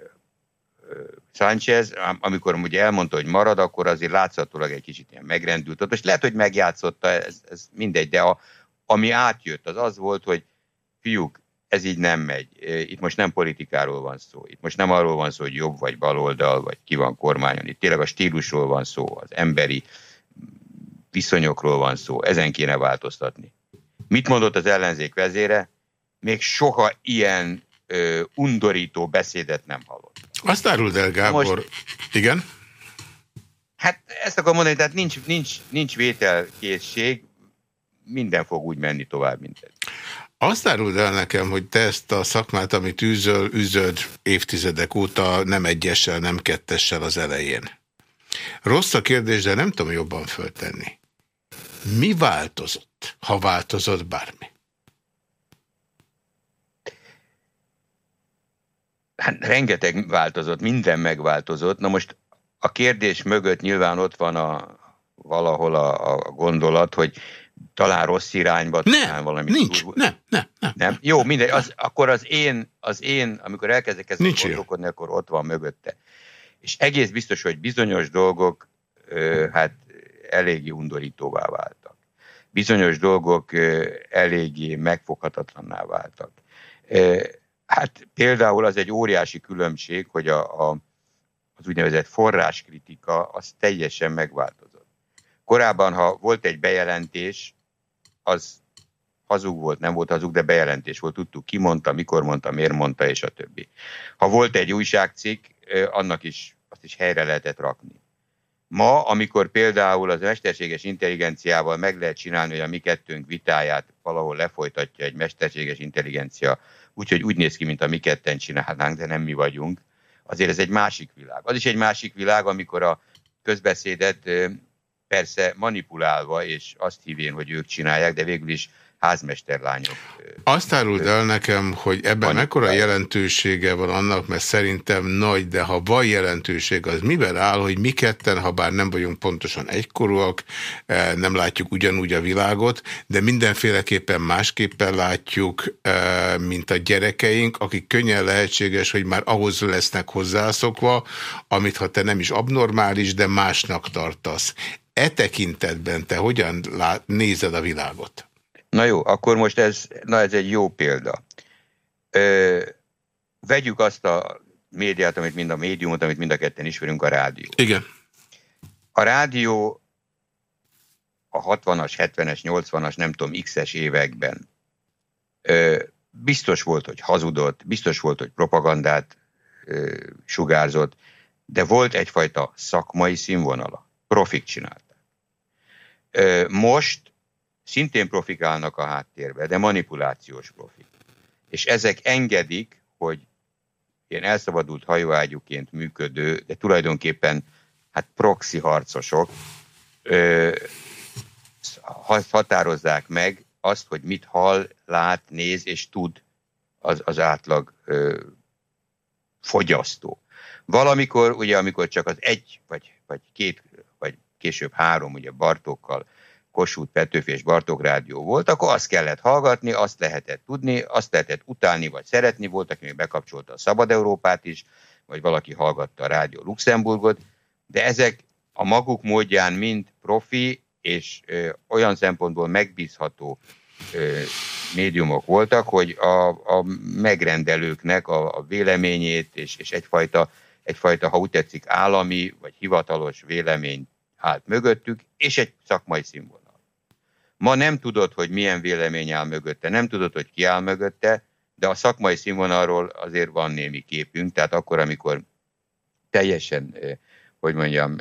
Sánchez, amikor ugye elmondta, hogy marad, akkor azért látszatilag egy kicsit ilyen megrendült. Most lehet, hogy megjátszotta, ez, ez mindegy, de a, ami átjött, az az volt, hogy fiúk, ez így nem megy. Itt most nem politikáról van szó. Itt most nem arról van szó, hogy jobb vagy baloldal, vagy ki van kormányon. Itt tényleg a stílusról van szó, az emberi viszonyokról van szó. Ezen kéne változtatni. Mit mondott az ellenzék vezére? még soha ilyen ö, undorító beszédet nem hallott. Azt áruld el, Gábor. Most, Igen? Hát ezt akarom mondani, tehát nincs, nincs, nincs vételkészség, minden fog úgy menni tovább, mint ez. Azt áruld el nekem, hogy te ezt a szakmát, amit űzöl, üzöd évtizedek óta nem egyessel, nem kettessel az elején. Rossz a kérdés, de nem tudom jobban föltenni. Mi változott, ha változott bármi? hát rengeteg változott, minden megváltozott. Na most a kérdés mögött nyilván ott van a, valahol a, a gondolat, hogy talán rossz irányba nem, valami. Nincs, túl... nem, nem, nem, nem. Jó, mindegy, az, akkor az én, az én, amikor elkezdek ezt gondolkodni, akkor ott van mögötte. És egész biztos, hogy bizonyos dolgok ö, hát eléggé undorítóvá váltak. Bizonyos dolgok eléggé megfoghatatlanná váltak. Hát például az egy óriási különbség, hogy a, a, az úgynevezett forráskritika az teljesen megváltozott. Korábban, ha volt egy bejelentés, az hazug volt, nem volt hazug, de bejelentés volt, tudtuk ki mondta, mikor mondta, miért mondta, és a többi. Ha volt egy újságcikk, annak is, azt is helyre lehetett rakni. Ma, amikor például az mesterséges intelligenciával meg lehet csinálni, hogy a mi kettőnk vitáját valahol lefolytatja egy mesterséges intelligencia, úgyhogy úgy néz ki, mint a mi ketten csinálnánk, de nem mi vagyunk, azért ez egy másik világ. Az is egy másik világ, amikor a közbeszédet persze manipulálva, és azt hívén, hogy ők csinálják, de végül is házmesterlányok. Azt áruld el nekem, hogy ebben mekkora jelentősége van annak, mert szerintem nagy, de ha van jelentőség, az miben áll, hogy mi ketten, ha bár nem vagyunk pontosan egykorúak, eh, nem látjuk ugyanúgy a világot, de mindenféleképpen másképpen látjuk, eh, mint a gyerekeink, akik könnyen lehetséges, hogy már ahhoz lesznek hozzászokva, amit ha te nem is abnormális, de másnak tartasz. E tekintetben te hogyan lát, nézed a világot? Na jó, akkor most ez, na ez egy jó példa. Ö, vegyük azt a médiát, amit mind a médiumot, amit mind a ketten ismerünk, a rádió. Igen. A rádió a 60-as, 70-es, 80-as, nem tudom, X-es években ö, biztos volt, hogy hazudott, biztos volt, hogy propagandát ö, sugárzott, de volt egyfajta szakmai színvonala. Profik csinálták. Ö, most szintén profikálnak a háttérbe, de manipulációs profik. És ezek engedik, hogy ilyen elszabadult hajóágyuként működő, de tulajdonképpen hát proxy harcosok ö, határozzák meg azt, hogy mit hall, lát, néz és tud az, az átlag ö, fogyasztó. Valamikor, ugye, amikor csak az egy, vagy, vagy két, vagy később három, ugye Bartókkal Kossuth, Petőfi és Bartók rádió volt, akkor azt kellett hallgatni, azt lehetett tudni, azt lehetett utálni vagy szeretni, volt, aki még bekapcsolta a Szabad Európát is, vagy valaki hallgatta a Rádió Luxemburgot, de ezek a maguk módján mind profi és ö, olyan szempontból megbízható ö, médiumok voltak, hogy a, a megrendelőknek a, a véleményét és, és egyfajta, egyfajta, ha úgy tetszik, állami vagy hivatalos vélemény állt mögöttük, és egy szakmai színvonal. Ma nem tudod, hogy milyen vélemény áll mögötte, nem tudod, hogy ki áll mögötte, de a szakmai színvonalról azért van némi képünk, tehát akkor, amikor teljesen, hogy mondjam,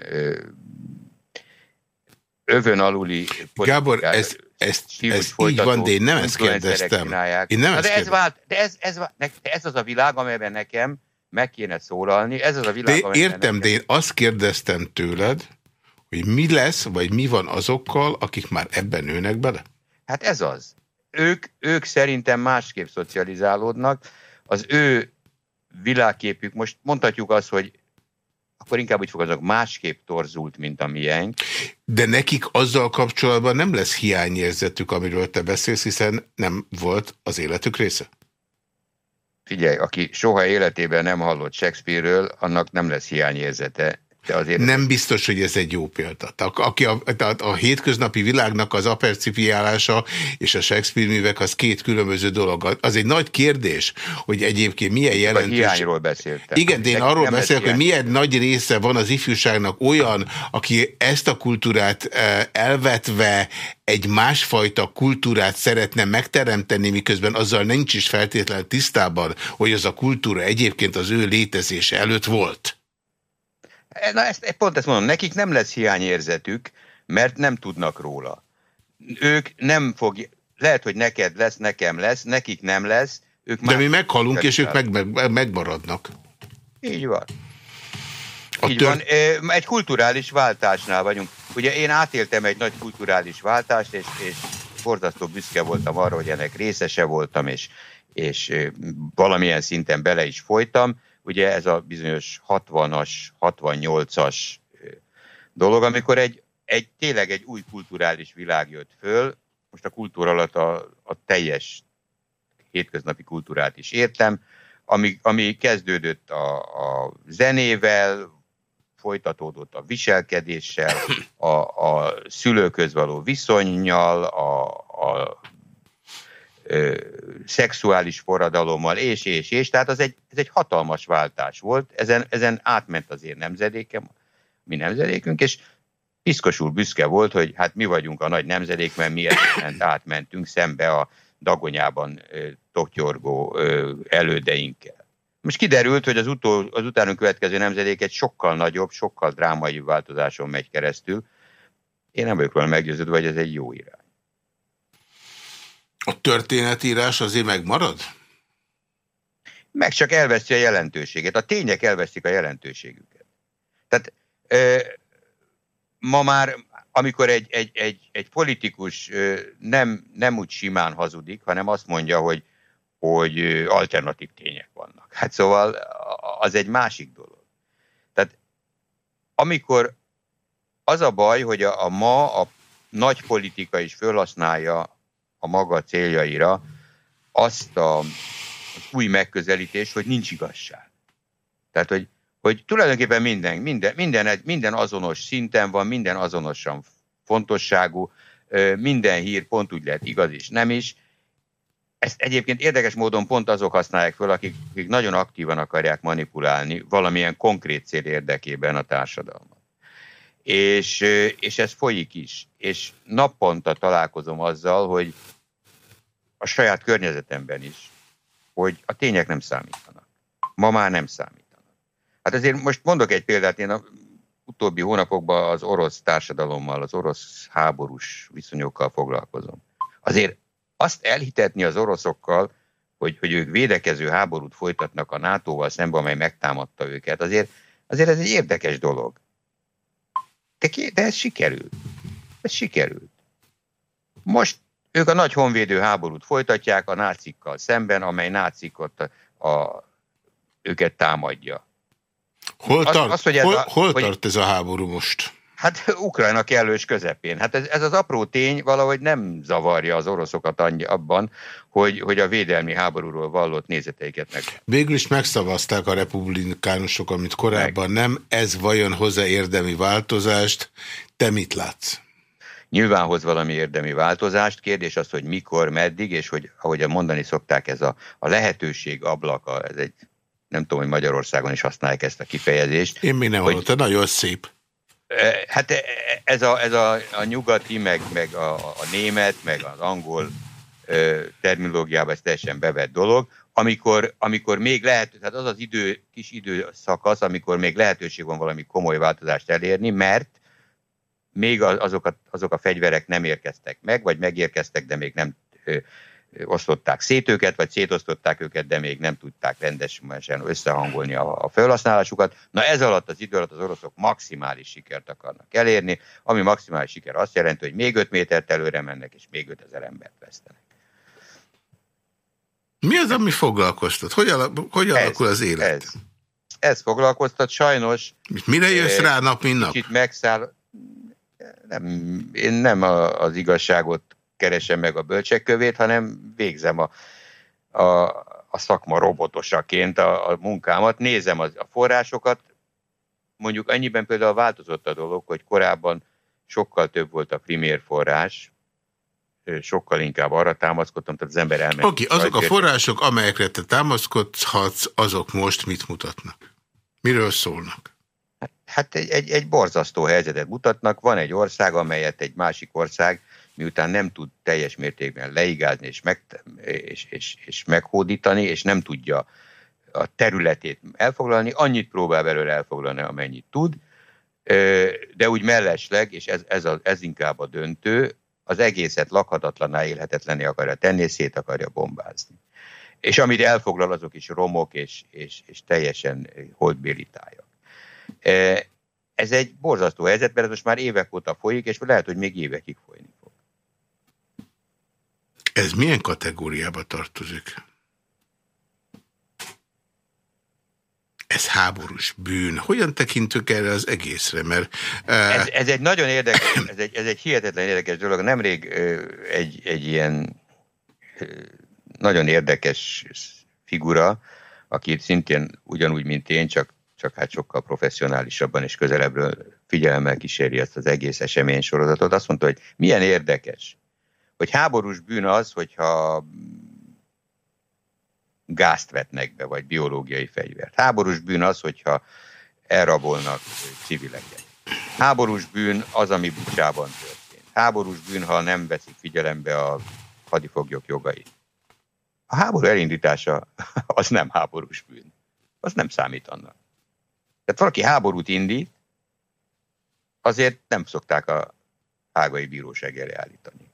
övön aluli Gábor, ez, ez, ez így van, de én nem ezt kérdeztem. Én nem ezt de ez, vált, de ez, ez, ez az a világ, amelyben nekem meg kéne szólalni, ez az a világ, de Értem, nekem... de én azt kérdeztem tőled, hogy mi lesz, vagy mi van azokkal, akik már ebben nőnek bele? Hát ez az. Ők, ők szerintem másképp szocializálódnak. Az ő világképük, most mondhatjuk azt, hogy akkor inkább úgy fogadok, másképp torzult, mint a miénk. De nekik azzal kapcsolatban nem lesz hiányérzetük, amiről te beszélsz, hiszen nem volt az életük része? Figyelj, aki soha életében nem hallott Shakespeare-ről, annak nem lesz hiányérzete. De azért nem biztos, hogy ez egy jó példa. Aki a, a, a hétköznapi világnak az apercipiálása és a Shakespeare művek az két különböző dolog. Az egy nagy kérdés, hogy egyébként milyen jelentős... A hiányról beszéltem. Igen, de én arról beszélek, hogy milyen nagy része van az ifjúságnak olyan, aki ezt a kultúrát e, elvetve egy másfajta kultúrát szeretne megteremteni, miközben azzal nincs is feltétlenül tisztában, hogy az a kultúra egyébként az ő létezése előtt volt. Na ezt, pont ezt mondom, nekik nem lesz hiányérzetük, mert nem tudnak róla. Ők nem fog, lehet, hogy neked lesz, nekem lesz, nekik nem lesz. Ők De mi meghalunk, és ők meg, meg, megmaradnak. Így van. A Így van. Egy kulturális váltásnál vagyunk. Ugye én átéltem egy nagy kulturális váltást, és, és borzasztó büszke voltam arra, hogy ennek részese voltam, és, és valamilyen szinten bele is folytam ugye ez a bizonyos 60-as, 68-as dolog, amikor egy, egy tényleg egy új kulturális világ jött föl, most a kultúra alatt a, a teljes hétköznapi kultúrát is értem, ami, ami kezdődött a, a zenével, folytatódott a viselkedéssel, a, a szülőköz való viszonyjal, a, a ö, szexuális forradalommal, és, és, és. Tehát az egy, ez egy hatalmas váltás volt. Ezen, ezen átment az én nemzedékem, mi nemzedékünk, és piszkosul büszke volt, hogy hát mi vagyunk a nagy nemzedék, mert mi ment, átmentünk szembe a dagonyában ö, tokyorgó ö, elődeinkkel. Most kiderült, hogy az, utol, az utánunk következő nemzedék egy sokkal nagyobb, sokkal drámai változáson megy keresztül. Én nem vagyok róla meggyőződve, hogy ez egy jó irány. A történetírás azért megmarad? Meg csak elveszi a jelentőséget. A tények elveszik a jelentőségüket. Tehát ö, ma már amikor egy, egy, egy, egy politikus nem, nem úgy simán hazudik, hanem azt mondja, hogy, hogy alternatív tények vannak. Hát szóval az egy másik dolog. Tehát amikor az a baj, hogy a, a ma a nagy politika is felhasználja a maga céljaira azt a, az új megközelítés, hogy nincs igazság. Tehát, hogy, hogy tulajdonképpen minden, minden, minden, minden azonos szinten van, minden azonosan fontosságú, minden hír pont úgy lehet igaz és nem is. Ezt egyébként érdekes módon pont azok használják föl, akik, akik nagyon aktívan akarják manipulálni valamilyen konkrét cél érdekében a társadalmat. És, és ez folyik is. És naponta találkozom azzal, hogy a saját környezetemben is, hogy a tények nem számítanak. Ma már nem számítanak. Hát azért most mondok egy példát, én a utóbbi hónapokban az orosz társadalommal, az orosz háborús viszonyokkal foglalkozom. Azért azt elhitetni az oroszokkal, hogy, hogy ők védekező háborút folytatnak a NATO-val szemben, amely megtámadta őket, azért, azért ez egy érdekes dolog. De, de ez sikerült. Ez sikerült. Most ők a nagy honvédő háborút folytatják a nácikkal szemben, amely nácikot a, a, őket támadja. Hol, tart, az, hogy ez hol, a, hol hogy, tart ez a háború most? Hát Ukrajna kellős közepén. Hát ez, ez az apró tény valahogy nem zavarja az oroszokat annyi abban, hogy, hogy a védelmi háborúról vallott nézeteiket meg. Végül is megszavazták a republikánusok, amit korábban meg. nem. Ez vajon hozzá érdemi változást? Te mit látsz? Nyilván hoz valami érdemi változást. Kérdés az, hogy mikor, meddig, és hogy ahogy mondani szokták, ez a, a lehetőség ablaka, ez egy nem tudom, hogy Magyarországon is használják ezt a kifejezést. Én még nem hogy, hallottam, nagyon szép. Hát ez a, ez a, a nyugati, meg, meg a, a német, meg az angol terminológiában ez teljesen bevett dolog, amikor, amikor még lehet, tehát az az idő, kis időszakasz, amikor még lehetőség van valami komoly változást elérni, mert még azok a, azok a fegyverek nem érkeztek meg, vagy megérkeztek, de még nem osztották szét őket, vagy szétosztották őket, de még nem tudták rendesen összehangolni a, a felhasználásukat. Na ez alatt az idő alatt az oroszok maximális sikert akarnak elérni, ami maximális siker azt jelenti, hogy még 5 métert előre mennek, és még 5000 embert vesztenek. Mi az, ami foglalkoztat? Hogy, alak, hogy alakul ez, az élet? Ez, ez foglalkoztat, sajnos. Mire jössz rá nap, mint nap? Kicsit megszáll. Nem, én nem az igazságot keresem meg a bölcsekkövét, hanem végzem a, a, a szakma robotosaként a, a munkámat, nézem az, a forrásokat, mondjuk annyiben például változott a dolog, hogy korábban sokkal több volt a primér forrás, sokkal inkább arra támaszkodtam, tehát az ember elment. Oké, okay, azok a források, amelyekre te támaszkodhatsz, azok most mit mutatnak? Miről szólnak? Hát egy, egy, egy borzasztó helyzetet mutatnak. Van egy ország, amelyet egy másik ország miután nem tud teljes mértékben leigázni és, meg, és, és, és meghódítani, és nem tudja a területét elfoglalni, annyit próbál belőle elfoglalni, amennyit tud, de úgy mellesleg, és ez, ez, a, ez inkább a döntő, az egészet lakhatatlaná, élhetetlené akarja tenni, szét akarja bombázni. És amit elfoglal, azok is romok, és, és, és teljesen holdbéli tájak. Ez egy borzasztó helyzet, mert ez most már évek óta folyik, és lehet, hogy még évekig folyni fog. Ez milyen kategóriába tartozik? Ez háborús bűn. Hogyan tekintünk erre az egészre? Mert, uh... ez, ez egy nagyon érdekes, ez egy, ez egy hihetetlen érdekes dolog. Nemrég uh, egy, egy ilyen uh, nagyon érdekes figura, aki szintén ugyanúgy, mint én, csak, csak hát sokkal professzionálisabban és közelebbről figyelemmel kíséri ezt az egész esemény sorozatot, azt mondta, hogy milyen érdekes, hogy háborús bűn az, hogyha gázt vetnek be, vagy biológiai fegyvert. Háborús bűn az, hogyha elrabolnak civileket. Háborús bűn az, ami Bucsában történt. Háborús bűn, ha nem veszik figyelembe a hadifoglyok jogait. A háború elindítása az nem háborús bűn. Az nem számít annak. Tehát valaki háborút indít, azért nem szokták a hágai bíróság elé állítani.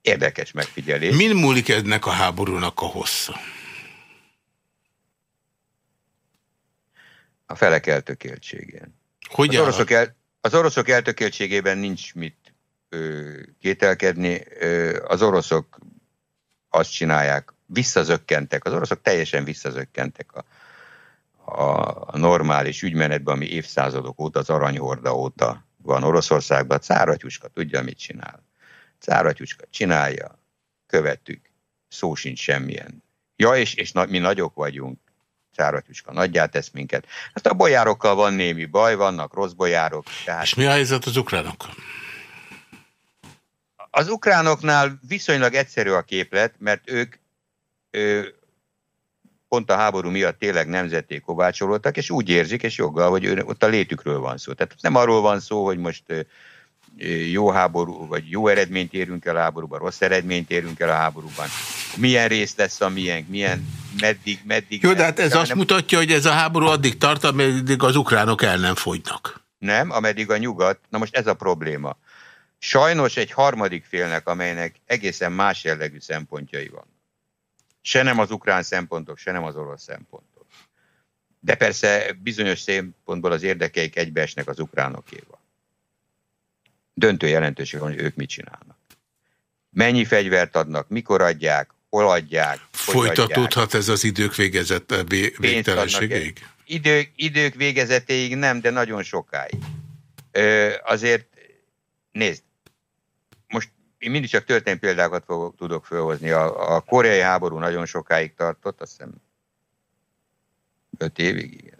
Érdekes megfigyelés. Min múlik ennek a háborúnak a hossza? A felek eltökéltségén. Hogy, áll, el... Az oroszok eltökéltségében nincs mit ö, kételkedni. Ö, az oroszok azt csinálják, visszazökkentek, az oroszok teljesen visszazökkentek a, a, a normális ügymenetben, ami évszázadok óta, az aranyhorda óta van Oroszországban. Cáratyuska tudja, mit csinál. Cáratyuska csinálja, követtük, szó sincs semmilyen. Ja, és, és na, mi nagyok vagyunk, Cáratyuska nagyját tesz minket. Hát a bolyárokkal van némi baj, vannak rossz bolyárok. Tehát... És mi a helyzet az ukránokkal? Az ukránoknál viszonylag egyszerű a képlet, mert ők ő, pont a háború miatt tényleg nemzeté kovácsolódtak, és úgy érzik, és joggal, hogy ott a létükről van szó. Tehát nem arról van szó, hogy most jó háború, vagy jó eredményt érünk el a háborúban, rossz eredményt érünk el a háborúban. Milyen rész lesz a miénk, milyen, meddig, meddig. Jó, de hát ez azt nem... mutatja, hogy ez a háború addig tart, ameddig az ukránok el nem fogynak. Nem, ameddig a nyugat, na most ez a probléma. Sajnos egy harmadik félnek, amelynek egészen más jellegű szempontjai van. Se nem az ukrán szempontok, se nem az orosz szempontok. De persze bizonyos szempontból az érdekeik egybeesnek az ukránokéval döntő jelentőség van, hogy ők mit csinálnak. Mennyi fegyvert adnak, mikor adják, hol adják. Folytatódhat adják. ez az idők végezett végtelenségéig? Idők, idők végezetéig nem, de nagyon sokáig. Ö, azért nézd, én mindig csak történt példákat fogok, tudok felhozni. A, a koreai háború nagyon sokáig tartott, azt hiszem öt évig, igen.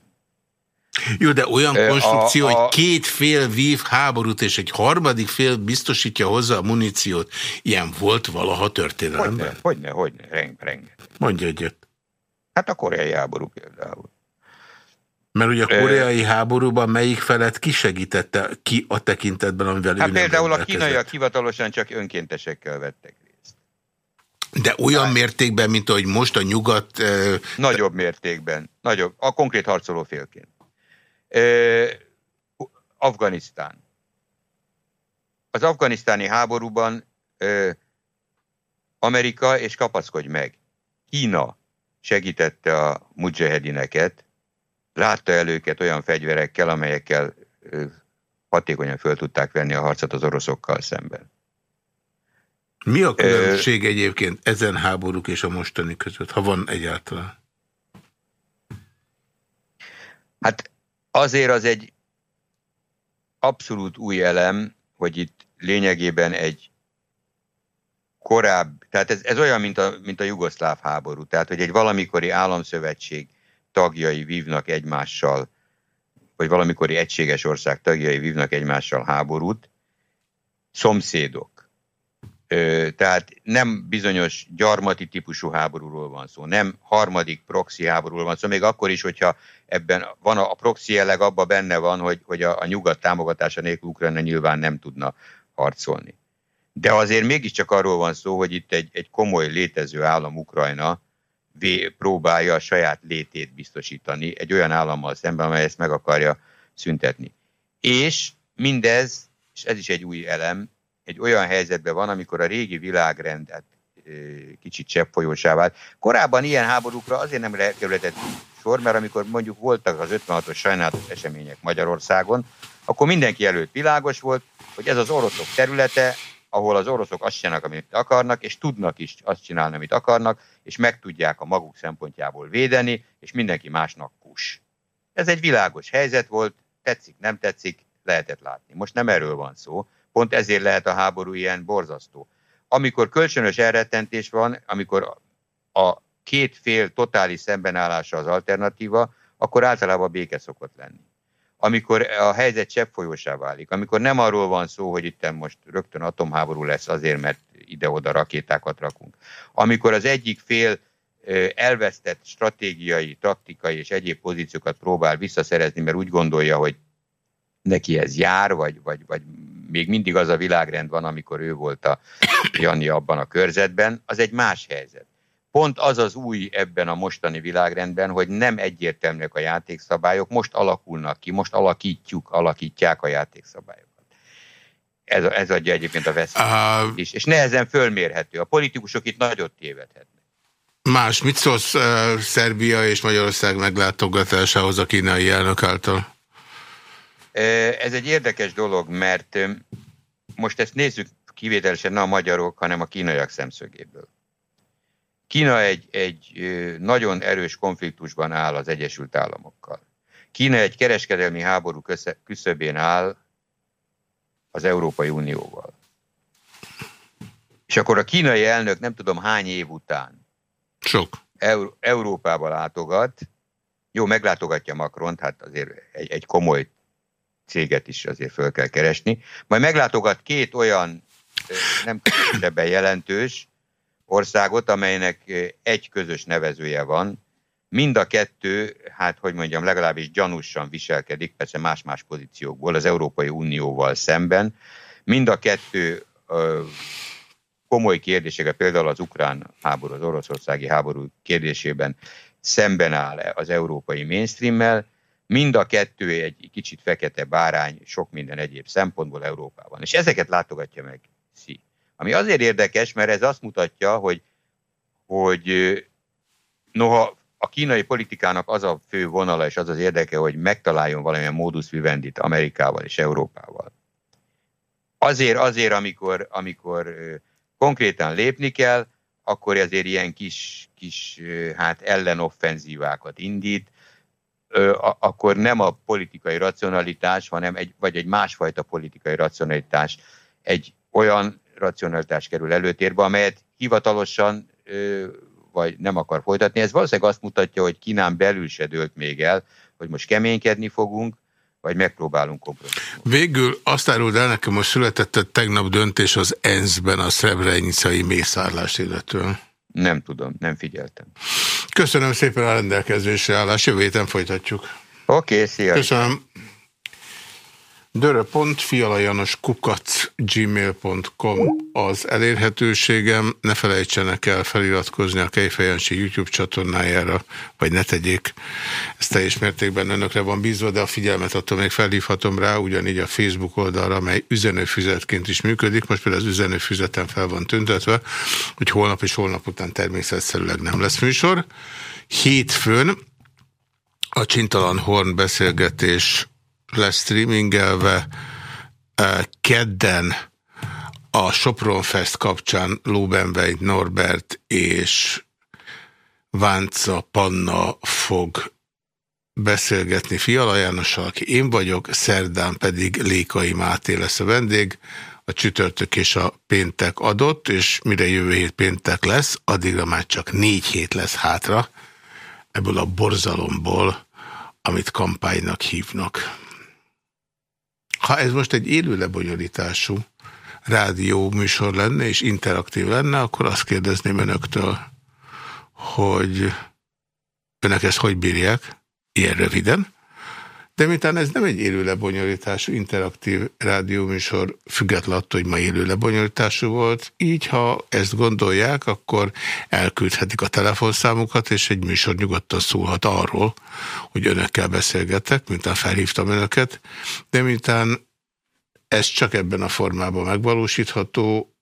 Jó, de olyan konstrukció, a, a... hogy két fél vív háborút, és egy harmadik fél biztosítja hozzá a muníciót. Ilyen volt valaha történelemben? Hogyne, hogyne, hogyne, reng, rengeteg. Mondja egyet. Hát a koreai háború például. Mert ugye a koreai háborúban melyik felet kisegítette ki a tekintetben, amivel hát ő például a kínaiak hivatalosan csak önkéntesekkel vettek részt. De olyan hát. mértékben, mint ahogy most a nyugat... Nagyobb mértékben. Nagyobb. A konkrét harcoló félként. Afganisztán. Az afganisztáni háborúban Amerika, és kapaszkodj meg, Kína segítette a mujahedineket, látta el őket olyan fegyverekkel, amelyekkel hatékonyan föl tudták venni a harcot az oroszokkal szemben. Mi a különbség egyébként ezen háborúk és a mostani között, ha van egyáltalán? Hát azért az egy abszolút új elem, hogy itt lényegében egy korábbi, tehát ez, ez olyan, mint a, mint a jugoszláv háború, tehát hogy egy valamikori államszövetség tagjai vívnak egymással, vagy valamikori egységes ország tagjai vívnak egymással háborút, szomszédok tehát nem bizonyos gyarmati típusú háborúról van szó, nem harmadik proxy háborúról van szó, még akkor is, hogyha ebben van a, a proxy jelleg, abban benne van, hogy, hogy a, a nyugat támogatása nélkül Ukrajna nyilván nem tudna harcolni. De azért mégiscsak arról van szó, hogy itt egy, egy komoly létező állam Ukrajna próbálja a saját létét biztosítani egy olyan állammal szemben, amely ezt meg akarja szüntetni. És mindez, és ez is egy új elem, egy olyan helyzetben van, amikor a régi világrendet kicsit cseppfolyósá vált. Korábban ilyen háborúkra azért nem kerülhetett sor, mert amikor mondjuk voltak az 56-os sajnálatos események Magyarországon, akkor mindenki előtt világos volt, hogy ez az oroszok területe, ahol az oroszok azt csinálnak, amit akarnak, és tudnak is azt csinálni, amit akarnak, és meg tudják a maguk szempontjából védeni, és mindenki másnak kus. Ez egy világos helyzet volt, tetszik, nem tetszik, lehetett látni. Most nem erről van szó, Pont ezért lehet a háború ilyen borzasztó. Amikor kölcsönös elrettentés van, amikor a két fél totális szembenállása az alternatíva, akkor általában béke szokott lenni. Amikor a helyzet cseppfolyósá válik, amikor nem arról van szó, hogy itt most rögtön atomháború lesz azért, mert ide-oda rakétákat rakunk. Amikor az egyik fél elvesztett stratégiai, taktikai és egyéb pozíciókat próbál visszaszerezni, mert úgy gondolja, hogy neki ez jár, vagy, vagy, vagy még mindig az a világrend van, amikor ő volt a Jani abban a körzetben, az egy más helyzet. Pont az az új ebben a mostani világrendben, hogy nem egyértelműek a játékszabályok, most alakulnak ki, most alakítjuk, alakítják a játékszabályokat. Ez, ez adja egyébként a veszélyt uh, is, és nehezen fölmérhető. A politikusok itt nagyot tévedhetnek. Más, mit szólsz uh, Szerbia és Magyarország meglátogatásához a kínai elnök által? Ez egy érdekes dolog, mert most ezt nézzük kivételesen nem a magyarok, hanem a kínaiak szemszögéből. Kína egy, egy nagyon erős konfliktusban áll az Egyesült Államokkal. Kína egy kereskedelmi háború küszöbén áll az Európai Unióval. És akkor a kínai elnök nem tudom hány év után Sok. Eur Európába látogat, jó, meglátogatja Macron, hát azért egy, egy komoly céget is azért föl kell keresni, majd meglátogat két olyan nem ebben jelentős országot, amelynek egy közös nevezője van, mind a kettő, hát hogy mondjam, legalábbis gyanúsan viselkedik, persze más-más pozíciókból az Európai Unióval szemben. Mind a kettő komoly kérdéseket, például az ukrán háború, az oroszországi háború kérdésében szemben áll az európai mainstreammel, mind a kettő egy kicsit fekete bárány sok minden egyéb szempontból Európában. És ezeket látogatja meg Xi. Ami azért érdekes, mert ez azt mutatja, hogy, hogy noha a kínai politikának az a fő vonala és az az érdeke, hogy megtaláljon valamilyen modus vivendit Amerikával és Európával. Azért, azért amikor, amikor konkrétan lépni kell, akkor azért ilyen kis, kis hát ellenoffenzívákat indít, akkor nem a politikai racionalitás, hanem egy, vagy egy másfajta politikai racionalitás, egy olyan racionalitás kerül előtérbe, amelyet hivatalosan vagy nem akar folytatni. Ez valószínűleg azt mutatja, hogy Kínán belül se dőlt még el, hogy most keménykedni fogunk, vagy megpróbálunk kompromisszumot. Végül azt áruld el nekem, hogy született a tegnap döntés az ENSZ-ben a szrebrenicai mészárlás illetően. Nem tudom, nem figyeltem. Köszönöm szépen a rendelkezésre állás, jövő héten folytatjuk. Oké, okay, szia. Köszönöm dörö.fialajanoskukac.gmail.com az elérhetőségem. Ne felejtsenek el feliratkozni a Kejfejancsi YouTube csatornájára, vagy ne tegyék. Ez teljes mértékben önökre van bízva, de a figyelmet attól még felhívhatom rá, ugyanígy a Facebook oldalra, amely üzenőfüzetként is működik. Most például az üzenőfüzeten fel van tüntetve, hogy holnap és holnap után természetszerűleg nem lesz műsor. Hétfőn a Csintalan Horn beszélgetés lesz streamingelve. Kedden a Sopron Fest kapcsán Lóbenveit Norbert és Vánca Panna fog beszélgetni Fiala Jánossal, aki én vagyok, szerdán pedig Lékai Máté lesz a vendég. A csütörtök és a péntek adott, és mire jövő hét péntek lesz, addigra már csak négy hét lesz hátra ebből a borzalomból, amit kampánynak hívnak. Ha ez most egy élő lebonyolítású rádió műsor lenne, és interaktív lenne, akkor azt kérdezném önöktől, hogy önök ezt hogy bírják, ilyen röviden, de miután ez nem egy élő lebonyolítású, interaktív rádióműsor, független attól, hogy ma élő lebonyolítású volt, így ha ezt gondolják, akkor elküldhetik a telefonszámukat, és egy műsor nyugodtan szólhat arról, hogy önökkel beszélgetek, miután felhívtam önöket, de miután ez csak ebben a formában megvalósítható,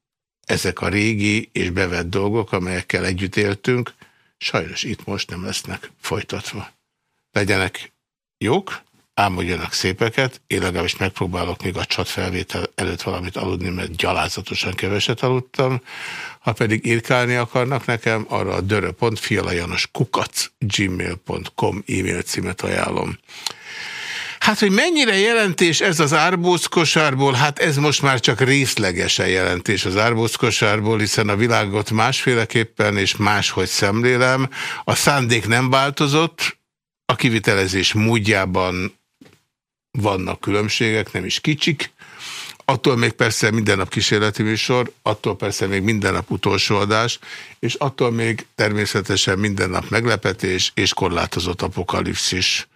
ezek a régi és bevett dolgok, amelyekkel együtt éltünk, sajnos itt most nem lesznek folytatva. Legyenek jók, álmodjanak szépeket, én legalábbis megpróbálok még a csatfelvétel előtt valamit aludni, mert gyalázatosan keveset aludtam. Ha pedig írkálni akarnak nekem, arra a dörö.fialajanoskukac gmail.com e-mail címet ajánlom. Hát, hogy mennyire jelentés ez az árbóckosárból, hát ez most már csak részlegesen jelentés az árbóckosárból, hiszen a világot másféleképpen és máshogy szemlélem. A szándék nem változott, a kivitelezés módjában vannak különbségek, nem is kicsik. Attól még persze minden nap kísérleti műsor, attól persze még minden nap utolsó adás, és attól még természetesen minden nap meglepetés és korlátozott apokalipszis.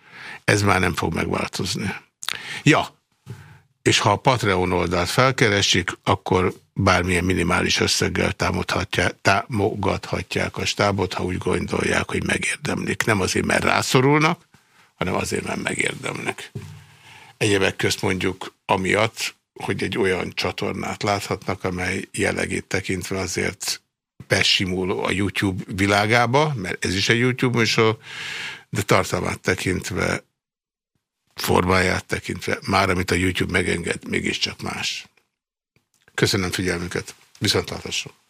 Ez már nem fog megváltozni. Ja, és ha a Patreon oldalt felkeresik, akkor bármilyen minimális összeggel támogathatják a stábot, ha úgy gondolják, hogy megérdemlik. Nem azért, mert rászorulnak, hanem azért, mert megérdemlik. Egyebek közt mondjuk amiatt, hogy egy olyan csatornát láthatnak, amely jellegét tekintve azért besimuló a YouTube világába, mert ez is egy YouTube műsor, de tartalmát tekintve formáját tekintve, már amit a YouTube megenged, mégiscsak más. Köszönöm figyelmüket. Viszontlátásra.